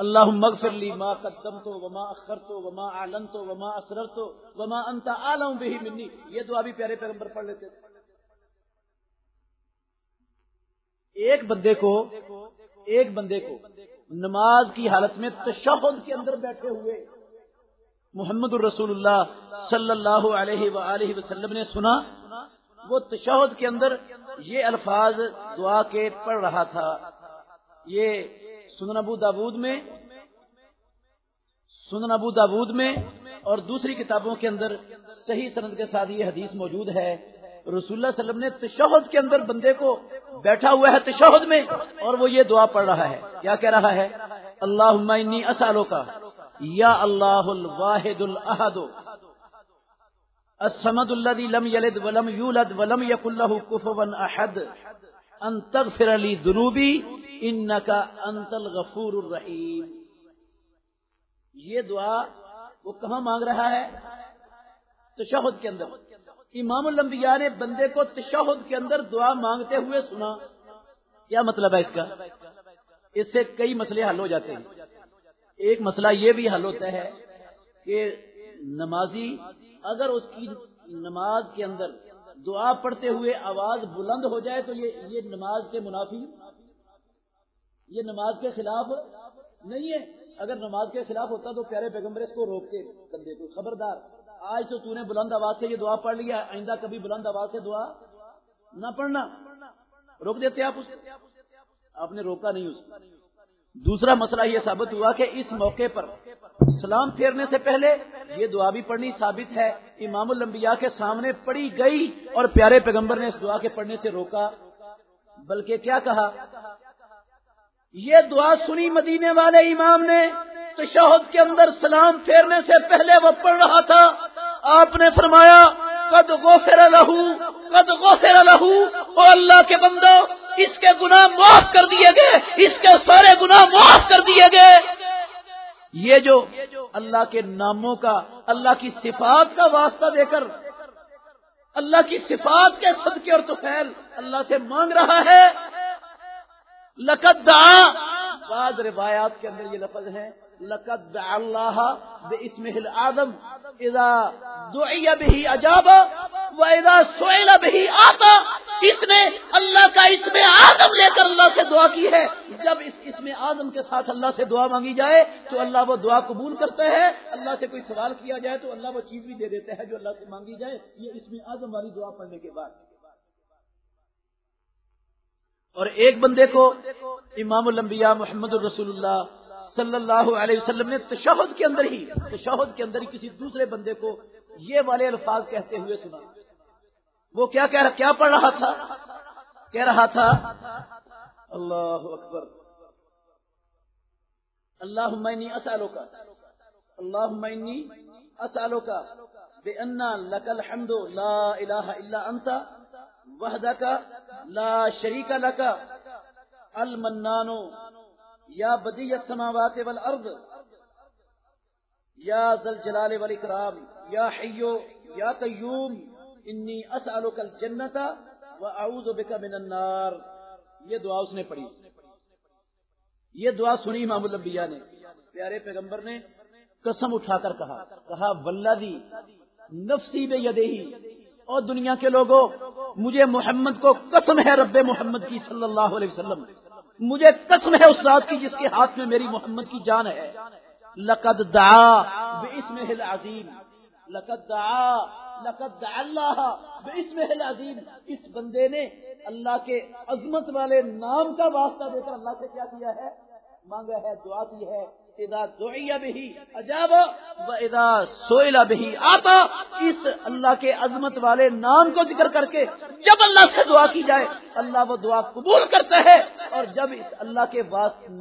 اللہ مغفر لی ما قدم تو وما اخر تو وما عالم تو وما اسرر تو وما انت عالم بھی منی. یہ دعا بھی پیارے پیغمبر پڑھ لیتے تھے ایک بندے کو، ایک بندے کو نماز کی حالت میں تشہد کے اندر بیٹھے ہوئے محمد الرسول اللہ صلی اللہ علیہ وآلہ وسلم نے سنا، وہ تشہد کے اندر یہ الفاظ دعا کے پڑھ رہا تھا۔ یہ سنن ابو داود میں، سنن ابو داود میں اور دوسری کتابوں کے اندر صحیح سند کے ساتھ یہ حدیث موجود ہے۔ رسول اللہ صلی اللہ علیہ وسلم نے تشہد کے اندر بندے کو بیٹھا ہوا ہے تشہد میں اور وہ یہ دعا پڑھ رہا ہے۔ کیا کہہ رہا ہے؟ اللہ انی اسالو کا یا اللہ الواحد الحد السمد الذي لم يلد ولم يولد ولم يكن له كفوا احد، ان تغفر لي ذنوبي ان کا انتل غفور الرحیم۔ یہ دعا وہ کہاں مانگ رہا ہے؟ تشہد کے اندر۔ امام الانبیاء نے بندے کو تشہد کے اندر دعا مانگتے ہوئے سنا۔ کیا مطلب ہے اس کا؟ اس سے کئی مسئلے حل ہو جاتے ہیں۔ ایک مسئلہ یہ بھی حل ہوتا ہے کہ نمازی اگر اس کی نماز کے اندر دعا پڑھتے ہوئے آواز بلند ہو جائے تو یہ نماز کے منافی یہ نماز کے خلاف نہیں ہے۔ اگر نماز کے خلاف ہوتا تو پیارے پیغمبر اس کو روک کے کر دیتے خبردار۔ آج تو تو نے بلند آواز سے یہ دعا پڑھ لیا آئندہ کبھی بلند آواز سے دعا نہ پڑھنا۔ روک دیتے آپ اس آپ نے روکا نہیں اس دوسرا مسئلہ یہ ثابت ہوا کہ اس موقع پر سلام پھیرنے سے پہلے یہ دعا بھی پڑھنی ثابت ہے۔ امام الانبیاء کے سامنے پڑھی گئی اور پیارے پیغمبر نے اس دعا کے پڑھنے سے روکا۔ بلکہ کیا کہا؟ یہ دعا سنی مدینے والے امام نے تو شہد کے اندر سلام پھیرنے سے پہلے وہ پڑھ رہا تھا۔ آپ نے فرمایا، قد غفر لہو، قد غفر لہو۔ او اللہ کے بندو، اس کے گناہ معاف کر دیے گئے۔ اس کے سارے گناہ معاف کر دیے گئے۔ یہ جو اللہ کے ناموں کا، اللہ کی صفات کا واسطہ دے کر، اللہ کی صفات کے صدقے اور توفیل اللہ سے مانگ رہا ہے۔ لقد دعا۔ بعض روایات کے اندر یہ لفظ ہے لقد دعا اللہ بے اسم آدم اذا دعی به اجاب و اذا سئل به آتا۔ اس نے اللہ کا اسم آدم لے کر اللہ سے دعا کی ہے۔ جب اس اسم آدم کے ساتھ اللہ سے دعا مانگی جائے، تو اللہ وہ دعا قبول کرتے ہیں اللہ سے کوئی سوال کیا جائے، تو اللہ وہ چیز بھی دے دیتے ہیں جو اللہ سے مانگی جائے۔ یہ اسم آدم والی دعا پڑھنے کے بعد۔ اور ایک بندے کو امام الانبیاء محمد الرسول اللہ صلی اللہ علیہ وسلم نے تشہد کے اندر ہی، تشہد کے اندر ہی کسی دوسرے بندے کو یہ والے الفاظ کہتے ہوئے سنا۔ وہ کیا کہہ رہا، کیا پڑھ رہا تھا؟ کہہ رہا تھا، اللہ اکبر۔ اللہ معنی اسالوں کا اللہ معنی اسالوں کا بے انا لکل حمد لا الہ الا انت وحدہ کا لا شریک لکا المنانو. یا بدی السماوات والارض. یا ذلجلال والاکرام. یا حیو یا قیوم. انی اسألک الجنت و اعوذ بک من النار. یہ دعا اس نے پڑھی. یہ دعا سنی امام الانبیاء نے. پیارے پیغمبر نے قسم اٹھا کر کہا. کہا، والذی نفسی بے یدہی. اور دنیا کے لوگوں، مجھے محمد کو قسم ہے رب محمد کی صلی اللہ علیہ وسلم۔ مجھے قسم ہے اس ذات کی جس کے ہاتھ میں میری محمد کی جان ہے۔ لقد دعا باسمہ العظیم۔ لقد دعا لقد دعا اللہ باسمہ العظیم۔ اس بندے نے اللہ کے عظمت والے نام کا واسطہ دے کر اللہ سے کیا کیا ہے؟ مانگا ہے، دعا کی ہے۔ ادا دعیا بھی عجاب و ادا سوئلا بھی آتا اس اللہ کے عظمت والے نام کو ذکر کر کے جب اللہ سے دعا کی جائے، اللہ وہ دعا قبول کرتا ہے اور جب اس اللہ کے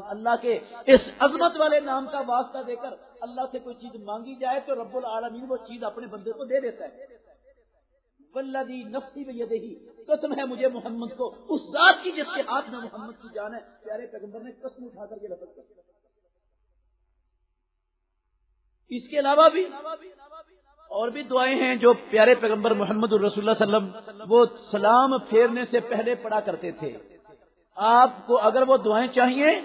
اللہ کے اس عظمت والے نام کا واسطہ دے کر اللہ سے کوئی چیز مانگی جائے تو رب العالمین وہ چیز اپنے بندے کو دے دیتا ہے۔ ولدی نفسی میں یہ دہی قسم ہے مجھے محمد کو، اس ذات کی جس کے ہاتھ میں محمد کی جان ہے، پیارے پیغمبر نے قسم اٹھا کر کے لفظ کر اس کے علاوہ بھی اور بھی دعائیں ہیں جو پیارے پیغمبر محمد الرسول اللہ وسلم وہ سلام پھیرنے سے پہلے پڑھا کرتے تھے۔ آپ کو اگر وہ دعائیں چاہیے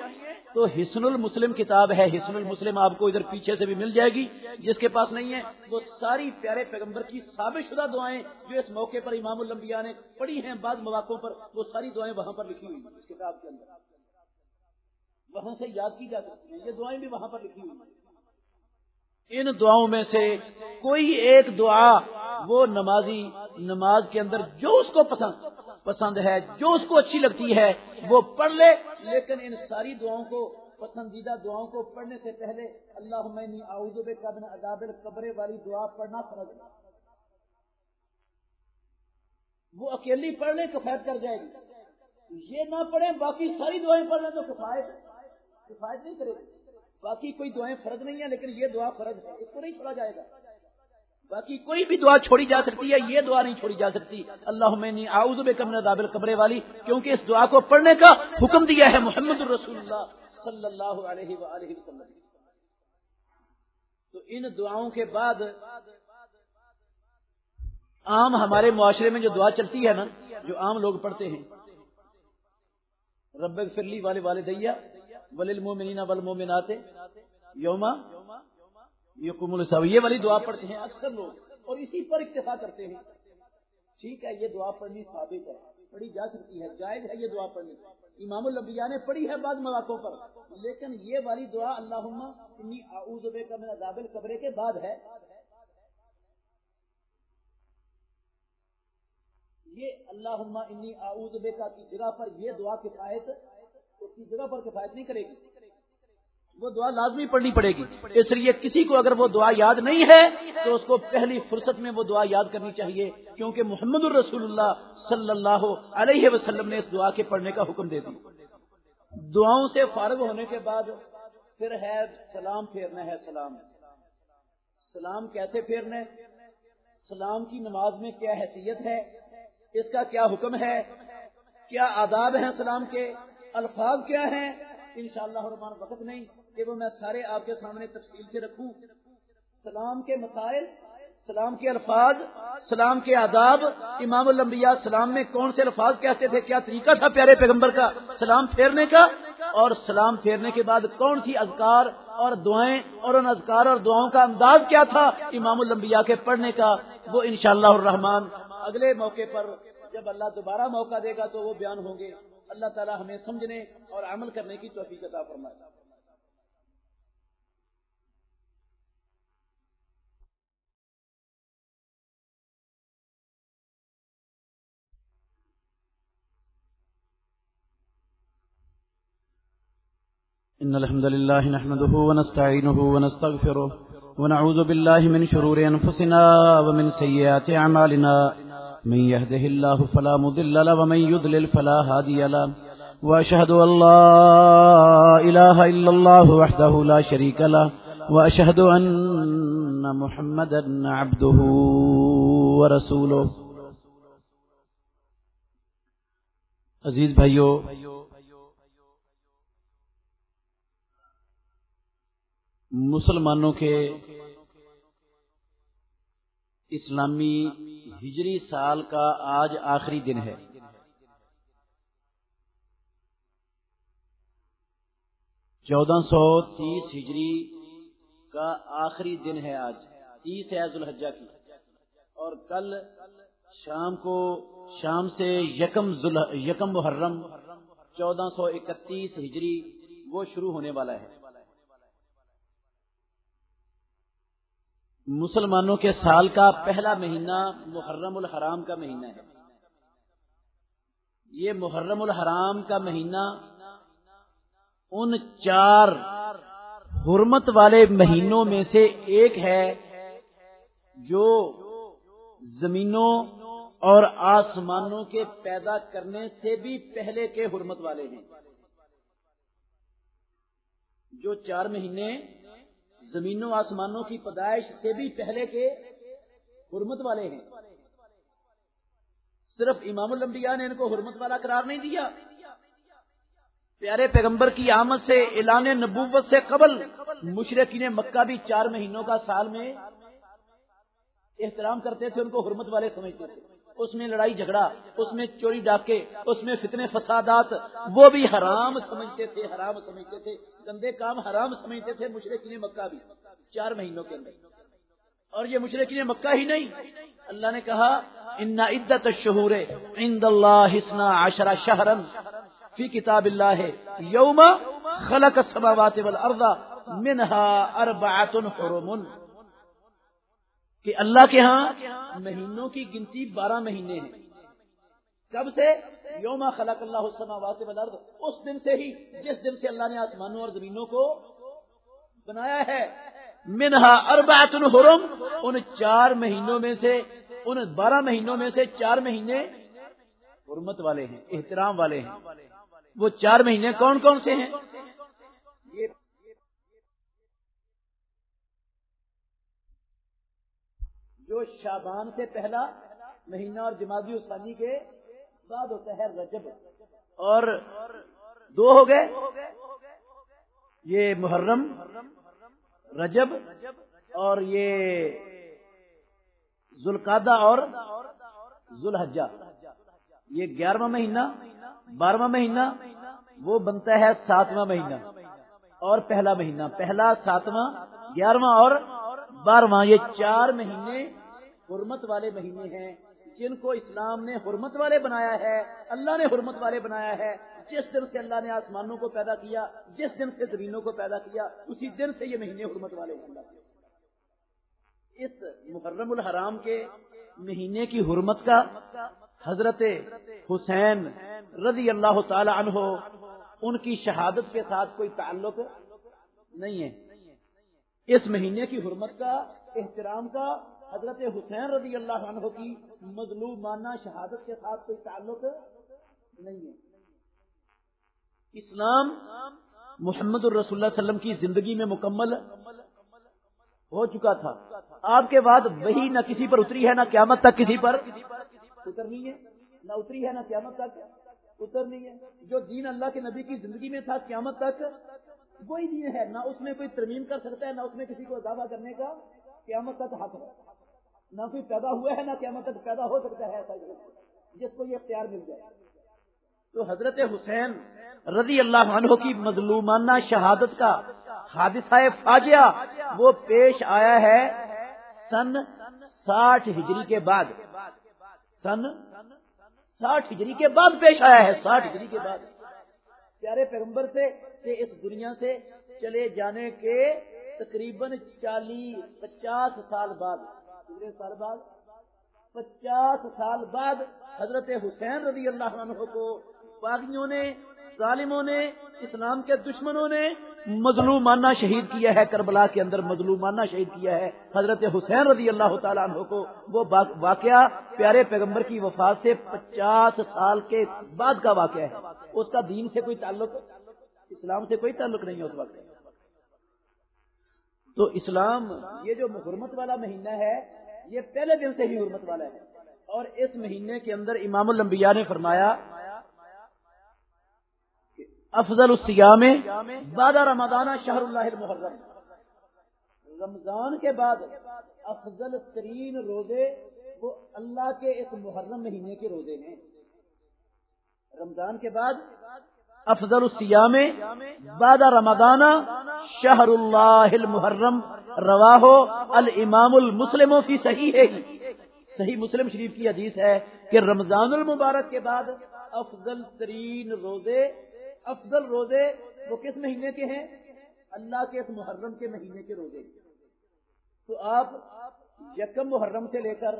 تو حسن المسلم کتاب ہے۔ حسن المسلم آپ کو ادھر پیچھے سے بھی مل جائے گی۔ جس کے پاس نہیں ہے، وہ ساری پیارے پیغمبر کی ثابت شدہ دعائیں جو اس موقع پر امام المبیا نے پڑھی ہیں بعض مواقع پر، وہ ساری دعائیں وہاں پر لکھی ہوئی اس کتاب کے اندر۔ وہاں سے یاد کی جا سکتی ہیں۔ یہ دعائیں بھی وہاں پر لکھی ہوئی ہیں۔ ان دعاؤں میں سے کوئی ایک دعا وہ نمازی نماز کے اندر جو اس کو پسند پسند ہے، جو اس کو اچھی لگتی ہے، وہ پڑھ لے۔ لیکن ان ساری دعاؤں کو، پسندیدہ دعاؤں کو پڑھنے سے پہلے اللہ قبن عذاب قبرے والی دعا پڑھنا فرض ہے۔ وہ اکیلی پڑھ لے کفایت کر جائے گی۔ یہ نہ پڑھیں، باقی ساری دعائیں پڑھ لیں تو کفایت کفایت نہیں کرے گی۔ باقی کوئی دعائیں فرض نہیں ہیں، لیکن یہ دعا فرض ہے۔ اس کو نہیں چھوڑا جائے گا۔ باقی کوئی بھی دعا چھوڑی جا سکتی ہے، یہ دعا نہیں چھوڑی جا سکتی۔ اللہ میں آؤز بے کم دابل قبرے والی، کیونکہ اس دعا کو پڑھنے کا حکم دیا ہے محمد الرسول اللہ صلی اللہ علیہ وآلہ وسلم۔ تو ان دعاؤں کے بعد عام ہمارے معاشرے میں جو دعا چلتی ہے نا، جو عام لوگ پڑھتے ہیں۔ رب فرلی والے والدیا ولیل مومنین یوما یقم الصب یہ والی دعا پڑھتے ہیں اکثر لوگ، اور اسی پر اکتفا کرتے ہیں۔ ٹھیک ہے، یہ دعا پڑھنی ثابت ہے، پڑھی جا سکتی ہے، جائز ہے یہ دعا پڑھنی۔ امام الانبیاء نے پڑھی ہے بعض مواقع پر، لیکن یہ والی دعا اللہ انی اعوذ بک من عذاب القبر کے بعد ہے۔ یہ اللہ انی اعوذ بک کی جگہ پر یہ دعا کفایت اس کی جگہ پر کفایت نہیں کرے گی۔ وہ دعا لازمی پڑھنی پڑے گی۔ اس لیے کسی کو اگر وہ دعا یاد نہیں ہے، تو اس کو پہلی فرصت میں وہ دعا یاد کرنی چاہیے، کیونکہ محمد الرسول اللہ صلی اللہ علیہ وسلم نے اس دعا کے پڑھنے کا حکم دے دی دعاؤں سے فارغ ہونے کے بعد پھر ہے سلام پھیرنا ہے سلام۔ سلام کیسے پھیرنا سلام کی نماز میں کیا حیثیت ہے؟ اس کا کیا حکم ہے؟ کیا آداب ہیں سلام کے؟ الفاظ کیا ہیں؟ انشاءاللہ شاء اللہ وقت نہیں کہ وہ میں سارے آپ کے سامنے تفصیل سے رکھوں۔ سلام کے مسائل، سلام کے الفاظ، سلام کے آداب۔ امام الانبیاء سلام میں کون سے الفاظ کہتے تھے؟ کیا طریقہ تھا پیارے پیغمبر کا؟ سلام پھیرنے کا۔ اور سلام پھیرنے کے بعد کون سی اذکار اور دعائیں؟ اور ان اذکار اور دعاؤں کا انداز کیا تھا امام الانبیاء کے پڑھنے کا؟ وہ انشاءاللہ الرحمن۔ اگلے موقع پر جب اللہ دوبارہ موقع دے گا تو وہ بیان ہوں گے۔ اللہ تعالی ہمیں سمجھنے اور عمل کرنے کی توفیق عطا فرمائے۔ إن الحمد لله نحمده ونستعينه ونستغفره ونعوذ بالله من شرور أنفسنا ومن سيئات أعمالنا من يهده الله فلا مضل له ومن يضلل فلا هادي له وأشهد أن لا إله إلا الله وحده لا شريك له وأشهد أن محمدا عبده ورسوله. عزیز بھائیو، مسلمانوں کے اسلامی ہجری سال کا آج آخری دن ہے۔ چودہ سو تیس ہجری کا آخری دن ہے آج۔ تیس ہے ذوالحجہ کی۔ اور کل شام کو شام سے یکم یکم محرم چودہ سو اکتیس ہجری وہ شروع ہونے والا ہے۔ مسلمانوں کے سال کا پہلا مہینہ محرم الحرام کا مہینہ ہے۔ یہ محرم الحرام کا مہینہ ان چار حرمت والے مہینوں میں سے ایک ہے جو زمینوں اور آسمانوں کے پیدا کرنے سے بھی پہلے کے حرمت والے ہیں۔ جو چار مہینے زمینوں آسمانوں کی پیدائش سے بھی پہلے کے حرمت والے ہیں۔ صرف امام الانبیاء نے ان کو حرمت والا قرار نہیں دیا۔ پیارے پیغمبر کی آمد سے اعلان نبوت سے قبل مشرقین مکہ بھی چار مہینوں کا سال میں احترام کرتے تھے، ان کو حرمت والے سمجھتے تھے۔ اس میں لڑائی جھگڑا، اس میں چوری ڈاکے، اس میں فتنے فسادات، وہ بھی حرام سمجھتے تھے، حرام سمجھتے تھے، گندے کام حرام سمجھتے تھے مشرقین مکہ بھی، چار مہینوں کے اندر۔ اور یہ مشرقین مکہ ہی نہیں۔ اللہ نے کہا، ان عدت شہور عند اللہ عشر شہرن فی کتاب اللہ یوم خلق السماوات والارض منها اربعۃ حرم. کہ اللہ کے ہاں مہینوں کی گنتی بارہ مہینے ہیں۔ کب سے؟ یوم خلق اللہ السماوات والارض۔ اس دن سے ہی، جس دن سے اللہ نے آسمانوں اور زمینوں کو بنایا ہے۔ منہا اربعۃ حرم۔ ان چار مہینوں میں سے، ان بارہ مہینوں میں سے چار مہینے حرمت والے ہیں، احترام والے ہیں۔ وہ چار مہینے کون کون سے ہیں؟ جو شابان سے پہلا مہینہ اور جماعتی اسانی کے بعد ہوتا ہے رجب۔ اور دو ہو گئے۔ یہ محرم، رجب اور یہ ذوالقادہ اور ذوالحجہ۔ یہ گیارہواں مہینہ، بارہواں مہینہ، وہ بنتا ہے ساتواں مہینہ۔ اور پہلا مہینہ، پہلا ساتواں، گیارہواں اور بارہواں۔ یہ چار مہینے حرمت والے مہینے ہیں، جن کو اسلام نے حرمت والے بنایا ہے، اللہ نے حرمت والے بنایا ہے، جس دن سے اللہ نے آسمانوں کو پیدا کیا، جس دن سے زمینوں کو پیدا کیا، اسی دن سے یہ مہینے حرمت والے ہیں۔ اس محرم الحرام کے مہینے کی حرمت کا حضرت حسین رضی اللہ تعالی عنہ، ان کی شہادت کے ساتھ کوئی تعلق نہیں ہے۔ اس مہینے کی حرمت کا احترام کا حضرت حسین رضی اللہ عنہ کی مظلوم مانا شہادت کے ساتھ کوئی تعلق نہیں ہے۔ اسلام محمد الرسول اللہ وسلم کی زندگی میں مکمل ہو چکا تھا۔ آپ کے بعد وہی نہ کسی پر اتری ہے، نہ قیامت تک کسی پر اترنی ہے۔ نہ اتری ہے، نہ قیامت تک اترنی ہے۔ جو دین اللہ کے نبی کی زندگی میں تھا، قیامت تک وہی دین ہے۔ نہ اس میں کوئی ترمیم کر سکتا ہے، نہ اس میں کسی کو دعویٰ کرنے کا قیامت تک حق ہے۔ نہ کوئی پیدا ہوا ہے نہ قیامت تک پیدا ہو سکتا ہے ایسا جس کو یہ اختیار مل جائے۔ تو حضرت حسین رضی اللہ عنہ کی مظلومانہ شہادت کا حادثہ فاجعہ وہ پیش آیا ہے سن ساٹھ ہجری کے بعد۔ سن ساٹھ ہجری کے بعد پیش آیا ہے ساٹھ ہجری کے بعد۔ پیارے پیغمبر سے کہ اس دنیا سے چلے جانے کے تقریباً چالیس، پچاس سال بعد۔ سال بعد؟ پچاس سال بعد حضرت حسین رضی اللہ عنہ کو باغیوں نے، ظالموں نے، اسلام کے دشمنوں نے مظلومانہ شہید کیا ہے، کربلا کے اندر مظلومانہ شہید کیا ہے۔ حضرت حسین رضی اللہ تعالیٰ عنہ کو وہ واقعہ پیارے پیغمبر کی وفات سے پچاس سال کے بعد کا واقعہ ہے۔ اس کا دین سے کوئی تعلق، اسلام سے کوئی تعلق نہیں ہے اس وقت۔ تو اسلام یہ جو حرمت والا مہینہ ہے، یہ پہلے دن سے ہی حرمت والا ہے۔ اور اس مہینے کے اندر امام الانبیاء نے فرمایا افضل السیام بعد رمضان شہر اللہ المحرم۔ رمضان کے بعد افضل ترین روزے وہ اللہ کے اس محرم مہینے کے روزے ہیں۔ رمضان کے بعد افضل السیام بعد رمضان شہر اللہ المحرم، رواہ الامام المسلم فی صحیح۔ ہے صحیح مسلم شریف کی حدیث ہے کہ رمضان المبارک کے بعد افضل ترین روزے، افضل روزے وہ کس مہینے کے ہیں؟ اللہ کے اس محرم کے مہینے کے روزے۔ تو آپ یکم محرم سے لے کر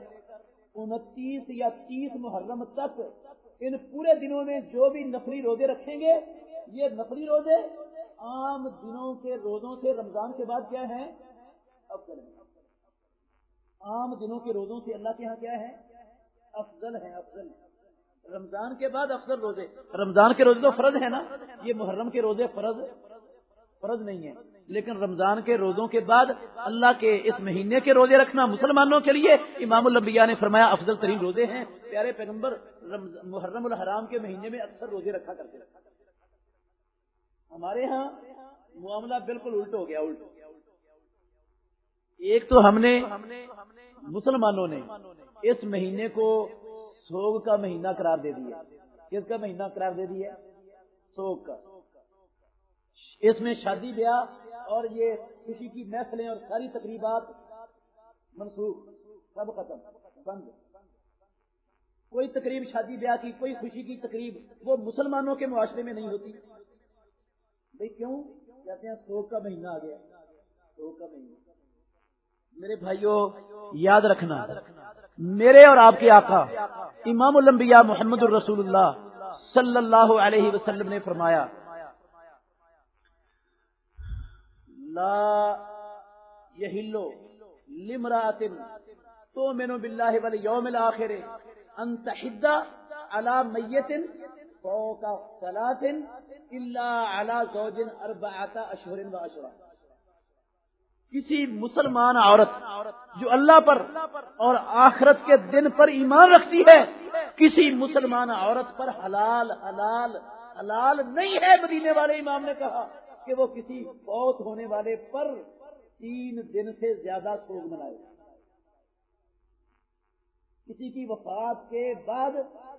انتیس یا تیس محرم تک ان پورے دنوں میں جو بھی نفری روزے رکھیں گے، یہ نفری روزے عام دنوں کے روزوں سے، رمضان کے بعد کیا ہیں؟ افضل عام دنوں کے روزوں سے اللہ کے ہاں کیا ہے افضل ہے افضل رمضان کے بعد افضل روزے۔ رمضان کے روزے تو فرض ہے نا، یہ محرم کے روزے فرض فرض نہیں ہے لیکن رمضان کے روزوں کے بعد اللہ کے اس مہینے کے روزے رکھنا مسلمانوں کے لیے امام الانبیاء نے فرمایا، افضل ترین روزے ہیں۔ پیارے پیغمبر محرم الحرام کے مہینے میں اکثر روزے رکھا کرتے ہمارے ہاں معاملہ بالکل الٹ ہو گیا الٹ ایک تو ہم نے مسلمانوں نے اس مہینے کو سوگ کا مہینہ قرار دے دیا۔ کس کا مہینہ قرار دے دیا؟ سوگ کا۔ اس میں شادی بیاہ اور یہ خوشی کی محفلیں اور ساری تقریبات منسوخ، سب ختم، بند۔ کوئی تقریب شادی بیاہ کی، کوئی خوشی کی تقریب وہ مسلمانوں کے معاشرے میں نہیں ہوتی۔ بھائی کیوں؟ کہتے ہیں سوکھ کا مہینہ آ گیا۔ سوکھ کا مہینہ۔ میرے بھائیوں یاد رکھنا، میرے اور آپ کے آقا امام الانبیاء محمد الرسول اللہ صلی اللہ علیہ وسلم نے فرمایا لا یہلو لمرات تو مینو باللہ والیوم الاخر ان تحد علی میت فوق ثلاث الا علی زوج اربعۃ اشہر و کسی مسلمان عورت جو اللہ پر اور آخرت کے دن پر ایمان رکھتی ہے، کسی مسلمان عورت پر حلال حلال حلال نہیں ہے، مدینے والے امام نے کہا۔ کہ وہ کسی فوت ہونے والے پر تین دن سے زیادہ سوگ منائے۔ کسی کی وفات کے بعد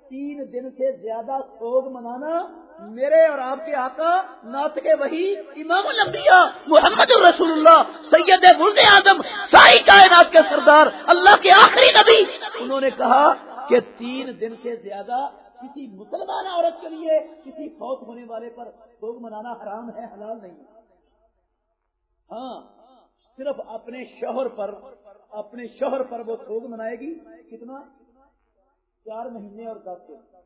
تین دن سے زیادہ سوگ منانا میرے اور آپ کے آقا نعت کے وہی امام الانبیاء محمد الرسول اللہ سید ملد آدم، سائی کائنات کے سردار، اللہ کے آخری نبی۔ انہوں نے کہا کہ تین دن سے زیادہ کسی مسلمان عورت کے لیے کسی فوت ہونے والے پر سوگ منانا حرام ہے، حلال نہیں۔ ہاں صرف اپنے شوہر پر، اپنے شوہر پر وہ سوگ منائے گی۔ کتنا؟ چار مہینے اور دس دن۔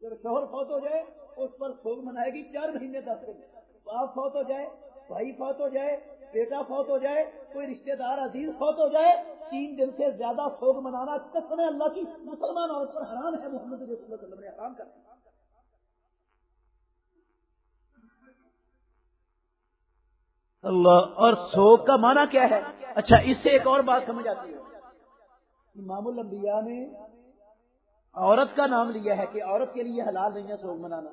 جب شوہر فوت ہو جائے، اس پر سوگ منائے گی چار مہینے، دس دن۔ باپ فوت ہو جائے، بھائی فوت ہو جائے، بیٹا فوت ہو جائے، کوئی رشتہ دار عزیز فوت ہو جائے تین دن سے زیادہ سوگ منانا قسم اللہ کی، مسلمان عورت پر حرام ہے، محمد رسول اللہ علیہ وسلم نے حرام کر اللہ، اور سوگ کا معنی کیا ہے؟ اچھا اس سے ایک اور بات سمجھ آتی ہے۔ امام الانبیاء نے عورت کا نام لیا ہے کہ عورت کے لیے حلال نہیں ہے سوگ منانا۔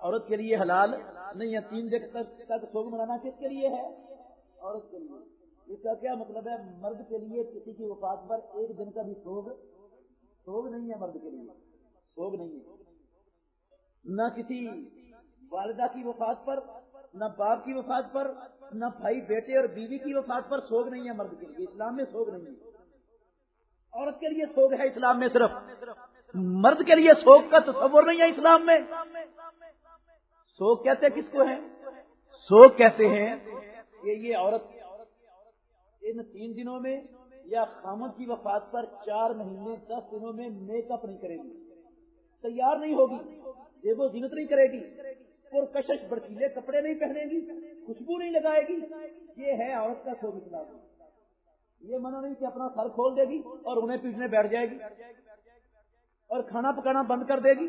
عورت کے لیے حلال نہیں ہے، تین دن تک سوگ منانا کس کے لیے ہے؟ عورت کے لیے۔ اس کا کیا مطلب ہے؟ مرد کے لیے کسی کی وفات پر ایک دن کا بھی سوگ سوگ نہیں ہے مرد کے لیے، سوگ نہیں ہے۔ نہ کسی والدہ کی وفات پر، نہ باپ کی وفات پر، نہ بھائی، بیٹے اور بیوی کی وفات پر سوگ نہیں ہے مرد کے لیے، اسلام میں سوگ نہیں ہے۔ عورت کے لیے سوگ ہے اسلام میں صرف۔ مرد کے لیے سوگ کا تصور نہیں ہے اسلام میں۔ سوگ کہتے کس کو ہیں؟ سوگ کہتے ہیں کہ یہ عورت ان تین دنوں میں یا خامد کی وفات پر چار مہینے دس دنوں میں میک اپ نہیں کرے گی۔ تیار نہیں ہوگی دیو زینت نہیں کرے گی اور کشش برکیلے کپڑے نہیں پہنے گی، خوشبو نہیں لگائے گی۔ یہ ہے عورت کا سوگ اسلام یہ منع نہیں کہ اپنا سر کھول دے گی اور انہیں پیٹنے بیٹھ جائے گی اور کھانا پکانا بند کر دے گی۔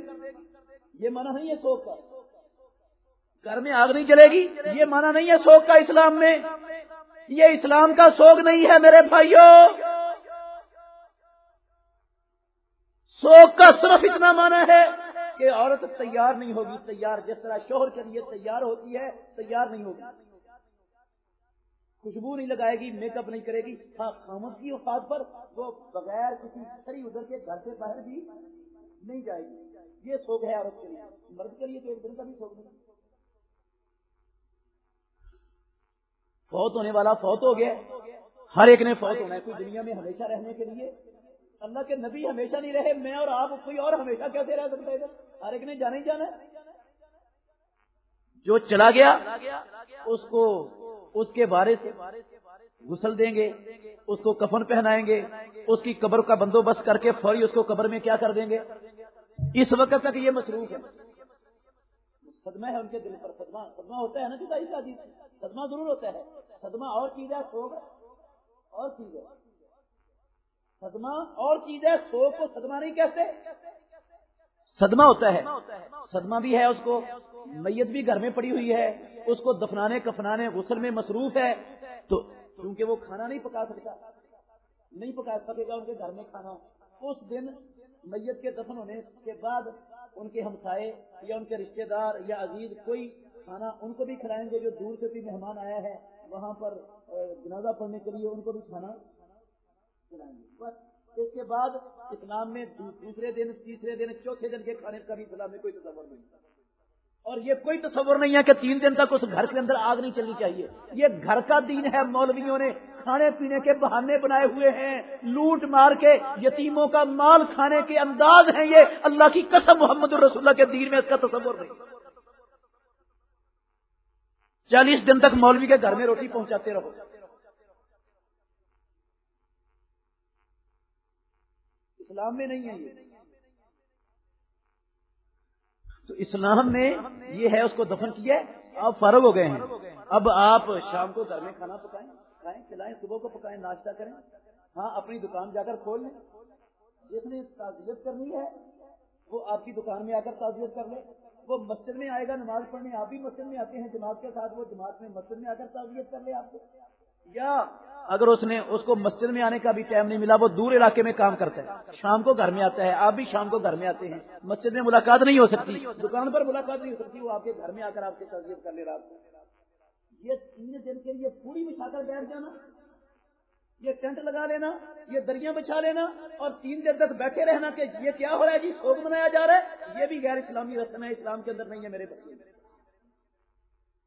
یہ منع نہیں ہے سوک کا۔ گھر میں آگ نہیں چلے گی، یہ مانا نہیں ہے سوگ کا اسلام میں۔ یہ اسلام کا سوگ نہیں ہے میرے بھائیوں سوگ کا صرف اتنا مانا ہے کہ عورت تیار نہیں ہوگی، تیار جس طرح شوہر کے لیے تیار ہوتی ہے، تیار نہیں ہوگی۔ خوشبو نہیں لگائے گی میک اپ نہیں کرے گی۔ ہاں خامد کی وفات پر وہ بغیر کسی سری ادھر کے گھر سے باہر بھی نہیں جائے گی۔ یہ سوگ ہے عورت کے لیے۔ مرد کے لیے تو ایک دن کا بھی سوگ نہیں۔ فوت ہونے والا فوت ہو گیا۔ ہر ایک نے فوت ہونا ہے۔ کوئی دنیا میں ہمیشہ رہنے کے لیے۔ اللہ کے نبی ہمیشہ نہیں رہے۔ میں اور آپ کوئی اور ہمیشہ کیسے رہ سکتے ہر ایک نے جانا ہی جانا جو چلا گیا، اس کو، اس کے بارے سے غسل دیں گے، اس کو کفن پہنائیں گے، اس کی قبر کا بندوبست کر کے فوری اس کو قبر میں کیا کر دیں گے؟ اس وقت تک یہ مصروف ہے۔ صدمہ ہے ان کے دل پر، صدمہ صدمہ ہوتا ہے نا جی جدائی کا صدمہ ضرور ہوتا ہے۔ صدمہ اور چیز ہے سوگ اور چیز ہے۔ صدمہ اور چیز ہے سوگ کو صدمہ نہیں کہتے۔ صدمہ ہوتا ہے۔ صدمہ بھی ہے اس کو۔ میت بھی گھر میں پڑی ہوئی ہے۔ اس کو دفنانے، کفنانے، غسل میں مصروف ہے۔ تو کیونکہ وہ کھانا نہیں پکا سکتا، نہیں پکا سکے گا ان کے گھر میں کھانا۔ اس دن میت کے دفن ہونے کے بعد ان کے ہمسائے یا ان کے رشتہ دار یا عزیز کوئی کھانا ان کو بھی کھلائیں گے جو دور سے بھی مہمان آیا ہے، وہاں پر جنازہ پڑھنے کے لیے ان کو بھی کھانا کھلائیں گے۔ اس کے بعد اسلام میں دوسرے دن، تیسرے دن، چوتھے دن کے کھانے کا بھی اسلام میں کوئی تصور نہیں۔ اور یہ کوئی تصور نہیں ہے کہ تین دن تک اس گھر کے اندر آگ نہیں چلنی چاہیے۔ یہ گھر کا دین ہے، مولویوں نے کھانے پینے کے بہانے بنائے ہوئے ہیں، لوٹ مار کے، یتیموں کا مال کھانے کے انداز ہیں یہ۔ اللہ کی قسم محمد الرسول اللہ کے دین میں اس کا تصور نہیں۔ چالیس دن تک مولوی کے گھر میں روٹی پہنچاتے رہو۔ اسلام میں نہیں ہے یہ۔ تو اسلام میں یہ ہے، اس کو دفن کیا۔ آپ فارغ ہو گئے ہیں۔ اب آپ شام کو گھر میں کھانا پکائیں۔ کھائیں کھلائیں صبح کو پکائیں، ناشتہ کریں۔ ہاں اپنی دکان جا کر کھول لیں۔ جس نے تعزیت کرنی ہے، وہ آپ کی دکان میں آ کر تعزیت کر لے۔ وہ مسجد میں آئے گا، نماز پڑھنے، آپ بھی مسجد میں آتے ہیں جماعت کے ساتھ، وہ جماعت میں مسجد میں آ کر تعزیت کر لے آپ کو۔ یا اگر اس نے، اس کو مسجد میں آنے کا بھی ٹائم نہیں ملا، وہ دور علاقے میں کام کرتا ہے۔ شام کو گھر میں آتا ہے، آپ بھی شام کو گھر میں آتے ہیں۔ مسجد میں ملاقات نہیں ہو سکتی، دکان پر ملاقات نہیں ہو سکتی، وہ آپ کے گھر میں آ کر آپ کی تصویر کر لے رہا یہ تین دن کے لیے پوری بچھا کر بیٹھ جانا، یہ ٹینٹ لگا لینا، یہ دریا بچھا لینا اور تین دن تک بیٹھے رہنا کہ یہ کیا ہو رہا ہے جی سوگ منایا جا رہا ہے، یہ بھی غیر اسلامی رسم ہے، اسلام کے اندر نہیں ہے میرے بچے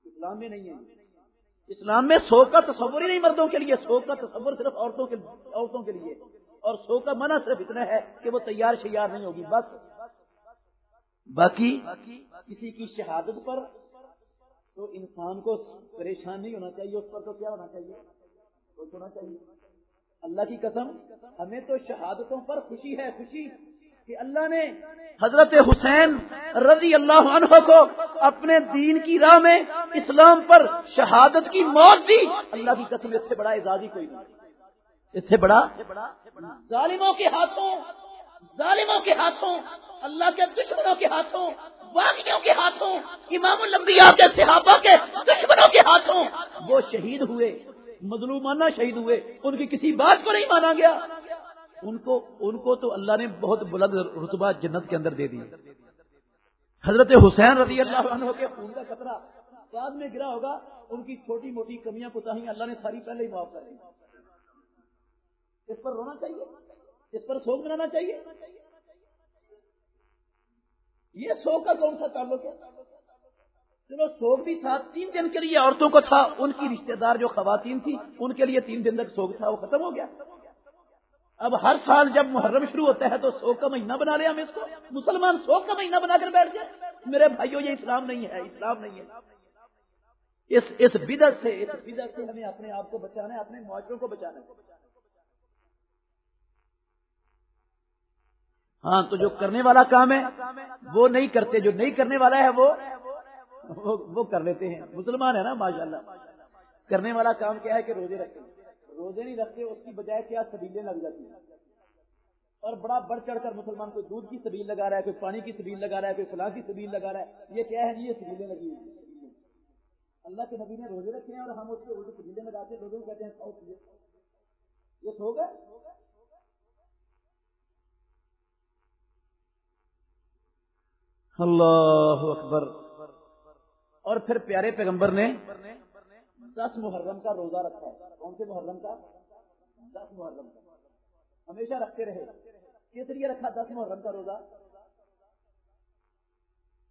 اسلام میں نہیں ہے۔ اسلام میں سو کا تصور ہی نہیں مردوں کے لیے سو کا تصور صرف عورتوں کے عورتوں کے لیے۔ اور سو کا منع صرف اتنا ہے کہ وہ تیار شیار نہیں ہوگی، بس۔ باقی کسی کی شہادت پر تو انسان کو پریشان نہیں ہونا چاہیے، اس پر تو کیا ہونا چاہیے؟ خوش ہونا چاہیے۔ اللہ کی قسم، ہمیں تو شہادتوں پر خوشی ہے، خوشی کہ اللہ نے حضرت حسین رضی اللہ عنہ کو اپنے دین کی راہ میں اسلام پر شہادت کی موت دی۔ اللہ کی قسم، اس سے بڑا اعزازی کوئی نہیں۔ اس سے بڑا ظالموں کے ہاتھوں، ظالموں کے ہاتھوں، اللہ کے دشمنوں کے ہاتھوں باغیوں کے ہاتھوں، امام الانبیاء کے صحابہ کے دشمنوں کے ہاتھوں۔ وہ شہید ہوئے، مظلومانہ شہید ہوئے، ان کی کسی بات کو نہیں مانا گیا۔ ان کو ان کو تو اللہ نے بہت بلند رتبہ جنت کے اندر دے دی حضرت حسین رضی اللہ عنہ کے خون کا قطرہ بعد میں گرا ہوگا، ان کی چھوٹی موٹی کمیاں کوتاہیاں اللہ نے ساری پہلے ہی معاف کر دی۔ اس پر رونا چاہیے، اس پر سوگ منانا چاہیے۔ یہ سوگ کا کون سا تعلق ہے؟ چلو سوگ بھی تھا، تین دن کے لیے عورتوں کو تھا، ان کی رشتہ دار جو خواتین تھی، ان کے لیے تین دن تک سوگ تھا، وہ ختم ہو گیا۔ اب ہر سال جب محرم شروع ہوتا ہے تو سوگ کا مہینہ بنا لیا ہم اس کو۔ مسلمان سوگ کا مہینہ بنا کر بیٹھ گئے میرے بھائیوں یہ اسلام نہیں ہے، اسلام نہیں ہے۔ اس اس بدت سے، اس بدت سے ہمیں اپنے آپ کو بچانا ہے، اپنے معاشروں کو بچانا ہے۔ ہاں تو جو کرنے والا کام ہے، وہ نہیں کرتے، جو نہیں کرنے والا ہے، وہ وہ کر لیتے ہیں۔ مسلمان ہے نا ماشاء اللہ کرنے والا کام کیا ہے کہ روزے رکھتے ہیں۔ روزے نہیں رکھتے، اس کی بجائے کیا سبیلیں لگ جاتی ہیں۔ اور بڑا بڑھ چڑھ کر مسلمان کوئی دودھ کی سبیل لگا رہا ہے، کوئی پانی کی سبیل لگا رہا ہے، کوئی فلاں کی سبیل لگا رہا ہے۔ یہ کیا ہے؟ یہ سبیلیں لگی ہوئی اللہ کے نبی نے روزے رکھے ہیں اور ہم اس کے سبیلیں لگاتے لوگوں کو کہتے ہیں یہ سو گئے اللہ اکبر۔ اور پھر پیارے پیغمبر نے دس محرم کا روزہ رکھا ہے۔ کون سے محرم کا؟ دس محرم کا۔ ہمیشہ رکھتے رہے۔ کس لیے رکھا دس محرم کا روزہ؟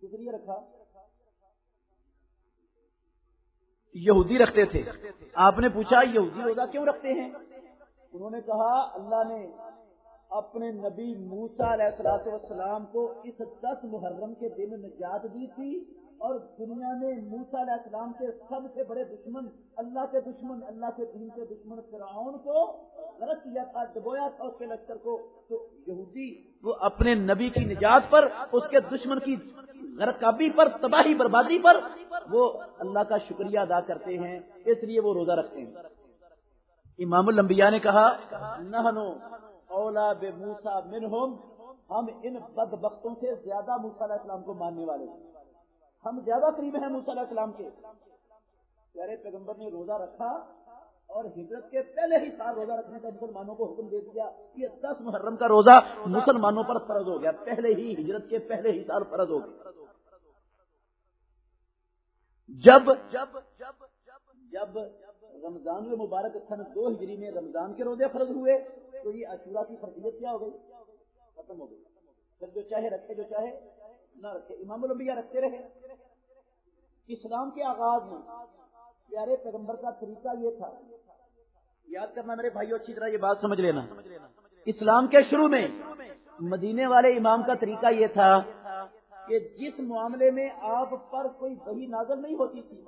کس لیے رکھا؟ یہودی رکھتے تھے۔ آپ نے پوچھا، یہودی روزہ کیوں رکھتے ہیں؟ انہوں نے کہا، اللہ نے اپنے نبی موسا علیہ السلاط والسلام کو اس دس محرم کے دن نجات دی تھی اور دنیا میں موسا علیہ السلام کے سب سے بڑے دشمن، اللہ کے دشمن، اللہ کے دین کے دشمن فرعون کو غلط کیا تھا ڈبویا تھا اس کے لشکر کو۔ تو یہودی وہ اپنے نبی کی نجات پر، اس کے دشمن کی غرق کابی پر، تباہی بربادی پر وہ اللہ کا شکریہ ادا کرتے ہیں، اس لیے وہ روزہ رکھتے ہیں۔ امام الانبیاء نے کہا نہنو اولا بے موسا منہم، ہم ان بدبختوں سے زیادہ موسا علیہ السلام کو ماننے والے ہیں۔ ہم زیادہ قریب ہیں موسا علیہ السلام کے۔ پیارے پیغمبر نے روزہ رکھا اور ہجرت کے پہلے ہی سال روزہ رکھنے کا مسلمانوں کو حکم دے دیا۔ یہ دس محرم کا روزہ مسلمانوں پر فرض ہو گیا۔ پہلے ہی ہجرت کے پہلے ہی سال فرض ہو گیا۔ جب جب جب جب رمضان مبارک سن دو ہجری میں رمضان کے روزے فرض ہوئے تو یہ اشورا کی فرضیت کیا ہو گئی؟ ختم ہو گئی۔ پھر جو چاہے رکھے، جو چاہے نہ رکھے۔ امام الانبیاء رکھتے رہے۔ اسلام کے آغاز میں پیارے پیغمبر کا طریقہ یہ تھا۔ یاد کرنا میرے بھائیو، اچھی طرح یہ بات سمجھ لینا۔ اسلام کے شروع میں مدینے والے امام کا طریقہ یہ تھا کہ جس معاملے میں آپ پر کوئی بڑی نازل نہیں ہوتی تھی،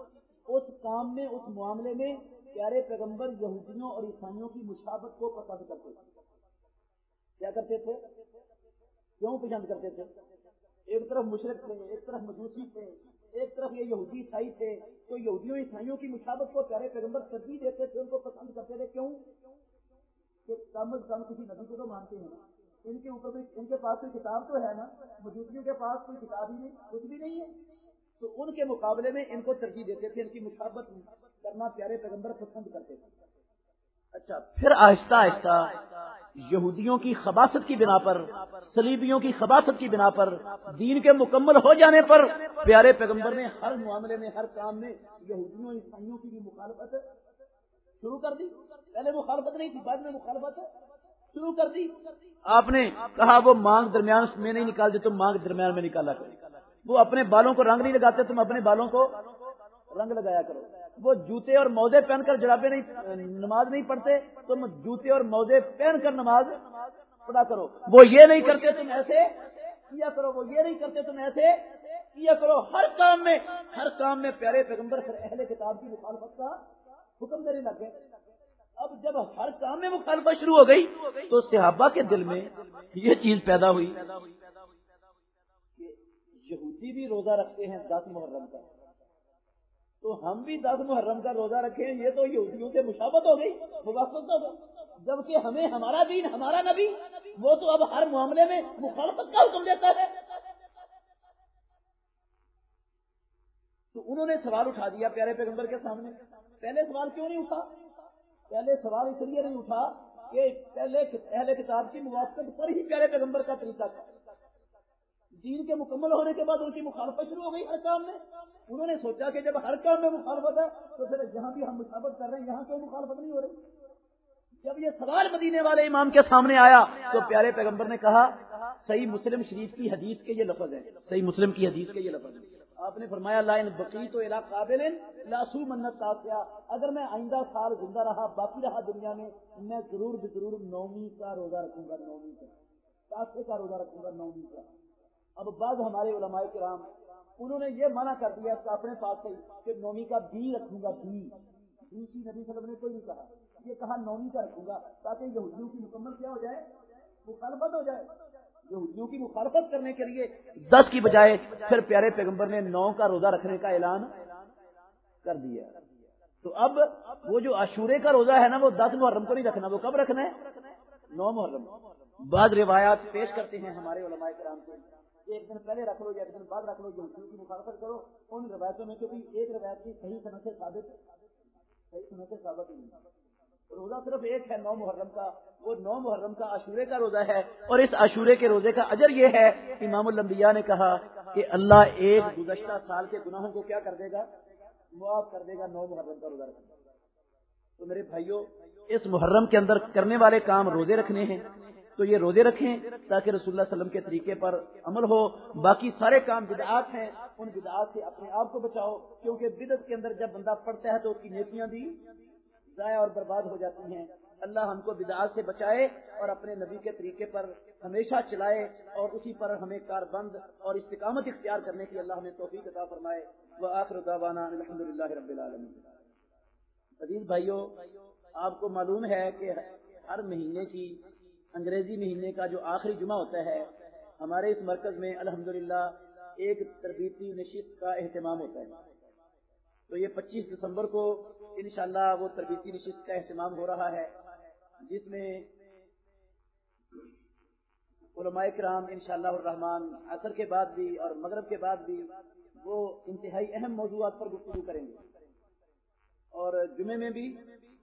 اس کام میں، اس معاملے میں پیارے پیغمبر یہودیوں اور عیسائیوں کی مشابت کو پسند کرتے تھے۔ کیا کرتے تھے؟ کیوں پسند کرتے تھے؟ ایک طرف مشرق تھے، ایک طرف مجوسی تھے، ایک طرف یہ یہودی عیسائی تھے۔ تو یہودیوں، عیسائیوں کی مشابت کو پیارے پیغمبر ترجیح دیتے تھے، ان کو پسند کرتے تھے۔ کیوں؟ کہ کم از کم کسی نبی کو تو مانتے ہیں۔ ان کے اوپر ان کے پاس کوئی کتاب تو ہے نا؟ مجوسیوں کے پاس کوئی کتاب ہی نہیں، کچھ بھی نہیں ہے۔ تو ان کے مقابلے میں ان کو ترجیح دیتے تھے، ان کی مشابت میں۔ کرنا پیارے پیغمبر پسند کرتے تھے اچھا پھر آہستہ آہستہ یہودیوں کی خباست کی بنا پر سلیبیوں کی خباست کی بنا پر، دین کے مکمل ہو جانے پر پیارے پیغمبر نے ہر معاملے میں، ہر کام میں یہودیوں، عیسائیوں کی بھی مخالفت شروع کر دی۔ پہلے مخالفت نہیں تھی، بعد میں مخالفت شروع کر دی۔ آپ نے کہا، وہ مانگ درمیان میں نہیں نکالتے تم مانگ درمیان میں نکالا کرو۔ وہ اپنے بالوں کو رنگ نہیں لگاتے، تم اپنے بالوں کو رنگ لگایا کرو۔ وہ جوتے اور موزے پہن کر جرابے نہیں، نماز نہیں پڑھتے تم جوتے اور موزے پہن کر نماز پڑھا کرو۔ وہ یہ نہیں کرتے تم ایسے، کیا کرو؟ وہ یہ نہیں کرتے تم ایسے، کیا کرو؟ ہر کام میں، ہر کام میں پیارے پیغمبر اہل کتاب کی مخالفت کا حکم دینے لگے اب جب ہر کام میں مخالفت شروع ہو گئی، تو صحابہ کے دل میں یہ چیز پیدا ہوئی یہودی بھی روزہ رکھتے ہیں دس محرم کا۔ تو ہم بھی دس محرم کا روزہ رکھیں، یہ تو یہودیوں سے مشابت ہو گئی موافقت ہو گئی جبکہ ہمیں ہمارا دین، ہمارا نبی، وہ تو اب ہر معاملے میں مخالفت کا حکم دیتا ہے۔ تو انہوں نے سوال اٹھا دیا پیارے پیغمبر کے سامنے۔ پہلے سوال کیوں نہیں اٹھا؟ پہلے سوال اس لیے نہیں اٹھا کہ پہلے اہل کتاب کی موافقت پر ہی پیارے پیغمبر کا طریقہ تھا۔ دین کے مکمل ہونے کے بعد ان کی مخالفت شروع ہو گئی ہر کام میں۔ انہوں نے سوچا کہ جب ہر کام میں مخالفت ہے تو پھر جہاں بھی ہم مشابت کر رہے ہیں، یہاں کیوں مخالفت نہیں ہو رہی؟ جب یہ سوال مدینے والے امام کے سامنے آیا تو پیارے پیغمبر نے کہا، صحیح مسلم شریف کی حدیث کے یہ لفظ ہے صحیح مسلم کی حدیث کے یہ لفظ ہے آپ نے فرمایا لائن بقی تو الا قابل لاسو منت تاسیا اگر میں آئندہ سال زندہ رہا، باقی رہا دنیا میں میں ضرور بھی ضرور نومی کا روزہ رکھوں گا، نومی کا۔ تاسے کا روزہ رکھوں گا، نومی کا۔ اب بعض ہمارے علماء کرام انہوں نے یہ منع کر دیا اپنے پاس سے کہ نومی کا بی رکھوں گا، بی۔ دوسری نبی صلی نے کوئی نہیں کہا۔ یہ کہا نومی کا رکھوں گا تاکہ یہودیوں کی مکمل کیا ہو جائے؟ مخالفت ہو جائے۔ یہودیوں کی مخالفت کرنے کے لیے دس کی بجائے پھر پیارے پیغمبر نے نو کا روزہ رکھنے کا اعلان کر دیا۔ تو اب وہ جو عشورے کا روزہ ہے نا، وہ دس محرم کو نہیں رکھنا، وہ کب رکھنا ہے؟ نو محرم۔ بعض روایات پیش کرتے ہیں ہمارے علماء کرام کو۔ ایک دن پہلے رکھ لو یا ایک دن بعد رکھ لو جو کی مخالفت کرو، ان روایتوں میں کیونکہ ایک روایت کی صحیح صنعت سے ثابت صحیح صنعت سے ثابت نہیں روزہ صرف ایک ہے، نو محرم کا۔ وہ نو محرم کا عشورے کا روزہ ہے اور اس عشورے کے روزے کا اجر یہ ہے، امام الانبیاء نے کہا کہ اللہ ایک گزشتہ سال کے گناہوں کو کیا کر دے گا؟ معاف کر دے گا، نو محرم کا روزہ رکھنے تو میرے بھائیوں اس محرم کے اندر کرنے والے کام روزے رکھنے ہیں۔ تو یہ روزے رکھیں تاکہ رسول اللہ علیہ وسلم کے طریقے پر عمل ہو۔ باقی سارے کام بدعات ہیں، ان بدعات سے اپنے آپ کو بچاؤ، کیونکہ بدعت کے اندر جب بندہ پڑتا ہے تو اس کی نیتیاں بھی ضائع اور برباد ہو جاتی ہیں۔ اللہ ہم کو بدعات سے بچائے اور اپنے نبی کے طریقے پر ہمیشہ چلائے اور اسی پر ہمیں کار بند اور استقامت اختیار کرنے کی اللہ ہمیں توفیق عطا فرمائے۔ وہ آخر دعوانا الحمد للہ رب العالمین۔ عزیز بھائیوں آپ کو معلوم ہے کہ ہر مہینے کی انگریزی مہینے کا جو آخری جمعہ ہوتا ہے، ہمارے اس مرکز میں الحمدللہ ایک تربیتی نشست کا اہتمام ہوتا ہے۔ تو یہ پچیس دسمبر کو انشاءاللہ وہ تربیتی نشست کا اہتمام ہو رہا ہے، جس میں علماء کرام انشاءاللہ الرحمن عصر کے بعد بھی اور مغرب کے بعد بھی وہ انتہائی اہم موضوعات پر گفتگو کریں گے۔ اور جمعے میں بھی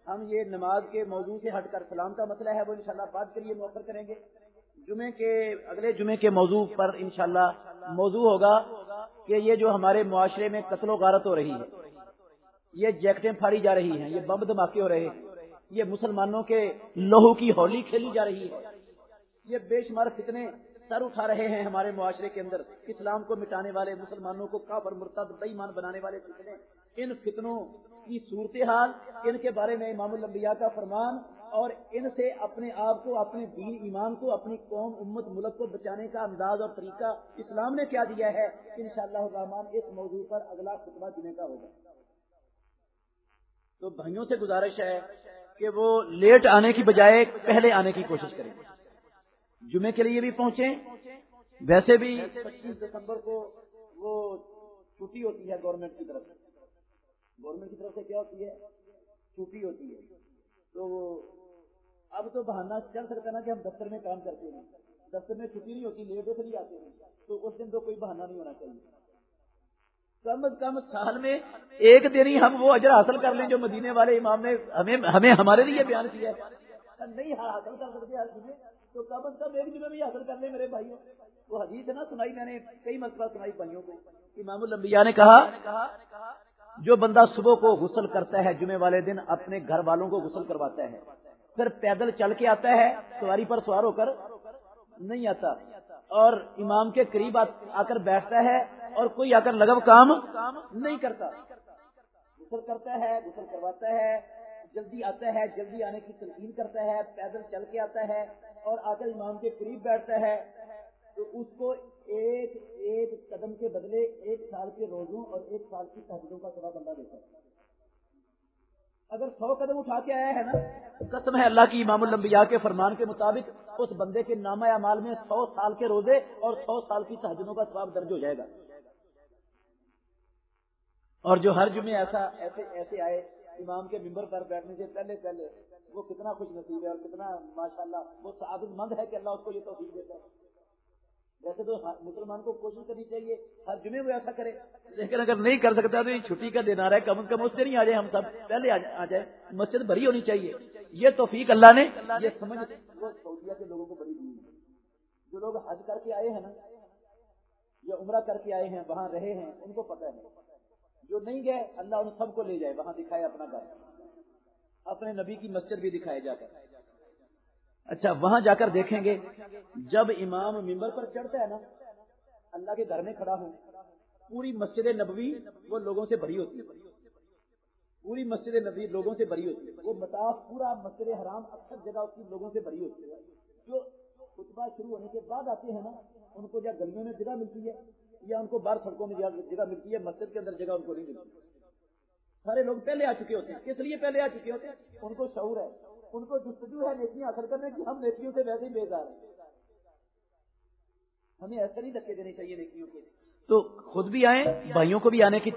ہم یہ نماز کے موضوع سے ہٹ کر سلام کا مسئلہ ہے، وہ انشاءاللہ بات کے لیے موخر کریں گے۔ جمعے کے، اگلے جمعے کے موضوع پر انشاءاللہ موضوع ہوگا کہ یہ جو ہمارے معاشرے میں قتل و غارت ہو رہی ہے، یہ جیکٹیں پھاڑی جا رہی ہیں، یہ بم دھماکے ہو رہے ہیں، یہ مسلمانوں کے لہو کی ہولی کھیلی جا رہی ہے۔ یہ بے شمار فتنے سر اٹھا رہے ہیں ہمارے معاشرے کے اندر، اسلام کو مٹانے والے، مسلمانوں کو کافر، مرتد بےمان بنانے والے فتنے۔ ان فتنوں کی صورتحال، ان کے بارے میں امام الانبیاء کا فرمان، اور ان سے اپنے آپ کو، اپنے دین، ایمان کو، اپنی قوم، امت، ملک کو بچانے کا انداز اور طریقہ اسلام نے کیا دیا ہے۔ ان شاء اللہ اس موضوع پر اگلا خطبہ جمعے کا ہوگا۔ تو بھائیوں سے گزارش ہے کہ وہ لیٹ آنے کی بجائے پہلے آنے کی کوشش کریں۔ جمعے کے لیے بھی پہنچے ویسے بھی پچیس دسمبر کو وہ چھٹی ہوتی ہے گورنمنٹ کی طرف۔ سے گورنمنٹ کی طرف سے کیا ہوتی ہے؟ چھٹی ہوتی ہے۔ تو اب تو بہانا چل سکتا نا کہ ہم دفتر میں کام کرتے ہیں۔ دفتر میں چھٹی نہیں ہوتی، لیٹ ہو آتے ہیں۔ تو اس دن تو کوئی بہانا نہیں ہونا چاہیے۔ کم از کم سال میں ایک دن ہی ہم وہ اجر حاصل کر لیں جو مدینے والے امام نے ہمیں ہمیں، ہمارے لیے بیان کیا ہے۔ نہیں ہاں، حاصل کر سکتے تو کم از کم ایک دن بھی حاصل کر لیں میرے بھائیوں۔ وہ حدیث ہے نا، سنائی میں نے، کئی مرتبہ سنائی بھائیوں کو۔ امام الانبیاء نے کہا جو بندہ صبح کو غسل کرتا ہے، جمعے والے دن اپنے گھر والوں کو غسل کرواتا ہے۔ پھر پیدل چل کے آتا ہے، سواری پر سوار ہو کر نہیں آتا۔ اور امام کے قریب آ کر بیٹھتا ہے اور کوئی آ کر لگو کام نہیں کرتا۔ غسل کرتا ہے، غسل کرواتا ہے، جلدی آتا ہے، جلدی آنے کی تلقین کرتا ہے، پیدل چل کے آتا ہے اور آ کر امام کے قریب بیٹھتا ہے۔ تو اس کو ایک ایک قدم کے بدلے ایک سال کے روزوں اور ایک سال کی تحریروں کا سوا بندہ دیتا ہے۔ اگر سو قدم اٹھا کے آیا ہے نا، قسم ہے اللہ کی امام الانبیاء کے فرمان کے مطابق اس بندے کے نامہ اعمال میں سو سال کے روزے اور سو سال کی تحجدوں کا ثواب درج ہو جائے گا۔ اور جو ہر جمعے ایسا ایسے ایسے آئے، امام کے ممبر پر بیٹھنے سے پہلے پہلے، وہ کتنا خوش نصیب ہے اور کتنا ماشاءاللہ، وہ سعادت مند ہے کہ اللہ اس کو یہ توفیق دیتا ہے۔ ویسے تو مسلمان کو کوشش کرنی چاہیے، ہر جمعے وہ ایسا کرے۔ لیکن اگر نہیں کر سکتا تو یہ چھٹی کا دن آ رہا ہے، کم از کم اس سے نہیں آ جائے ہم سب۔ پہلے آ جائے مسجد بھری ہونی چاہیے۔ یہ توفیق اللہ نے، یہ سمجھ۔ سعودیہ کے لوگوں کو بڑی دی جو لوگ حج کر کے آئے ہیں نا، یا عمرہ کر کے آئے ہیں، وہاں رہے ہیں، ان کو پتہ ہے۔ جو نہیں گئے، اللہ ان سب کو لے جائے، وہاں دکھائے اپنا گھر۔ اپنے نبی کی مسجد بھی دکھائے جا کر۔ اچھا وہاں جا کر دیکھیں گے، جب امام ممبر پر چڑھتا ہے نا، اللہ کے گھر میں کھڑا ہوں، پوری مسجد نبوی وہ لوگوں سے بھری ہوتی ہے۔ پوری مسجد نبی لوگوں سے بھری ہوتی ہے۔ وہ مطاف پورا مسجد حرام اکثر جگہ اس کی لوگوں سے بھری ہوتی ہے۔ جو خطبہ شروع ہونے کے بعد آتے ہیں نا، ان کو یا گلیوں میں جگہ ملتی ہے، یا ان کو باہر سڑکوں میں جگہ ملتی ہے، مسجد کے اندر جگہ ان کو نہیں ملتی۔ سارے لوگ پہلے آ چکے ہوتے ہیں۔ کس لیے پہلے آ چکے ہوتے ہیں؟ ان کو شعور ہے۔ ان کو جستجو ہے نیکیاں حاصل کرنے کی ہم نیکیوں سے ویسے ہی بیزار ہیں۔ ہمیں ایسا نہیں دھکے دینے چاہیے نیکیوں کے تو خود بھی آئیں بھائیوں کو بھی آنے کی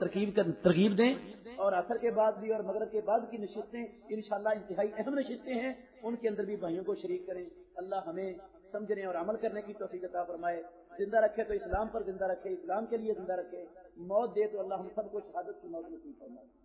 ترکیب ترغیب دیں۔ اور اثر کے بعد بھی اور مغرب کے بعد کی نشستیں انشاءاللہ انتہائی اہم نشستیں ہیں۔ ان کے اندر بھی بھائیوں کو شریک کریں۔ اللہ ہمیں سمجھنے اور عمل کرنے کی توفیق عطا فرمائے۔ زندہ رکھے تو اسلام پر زندہ رکھے اسلام کے لیے زندہ رکھے۔ موت دے تو اللہ ہم سب کو شہادت کی موت نصیب فرمائے۔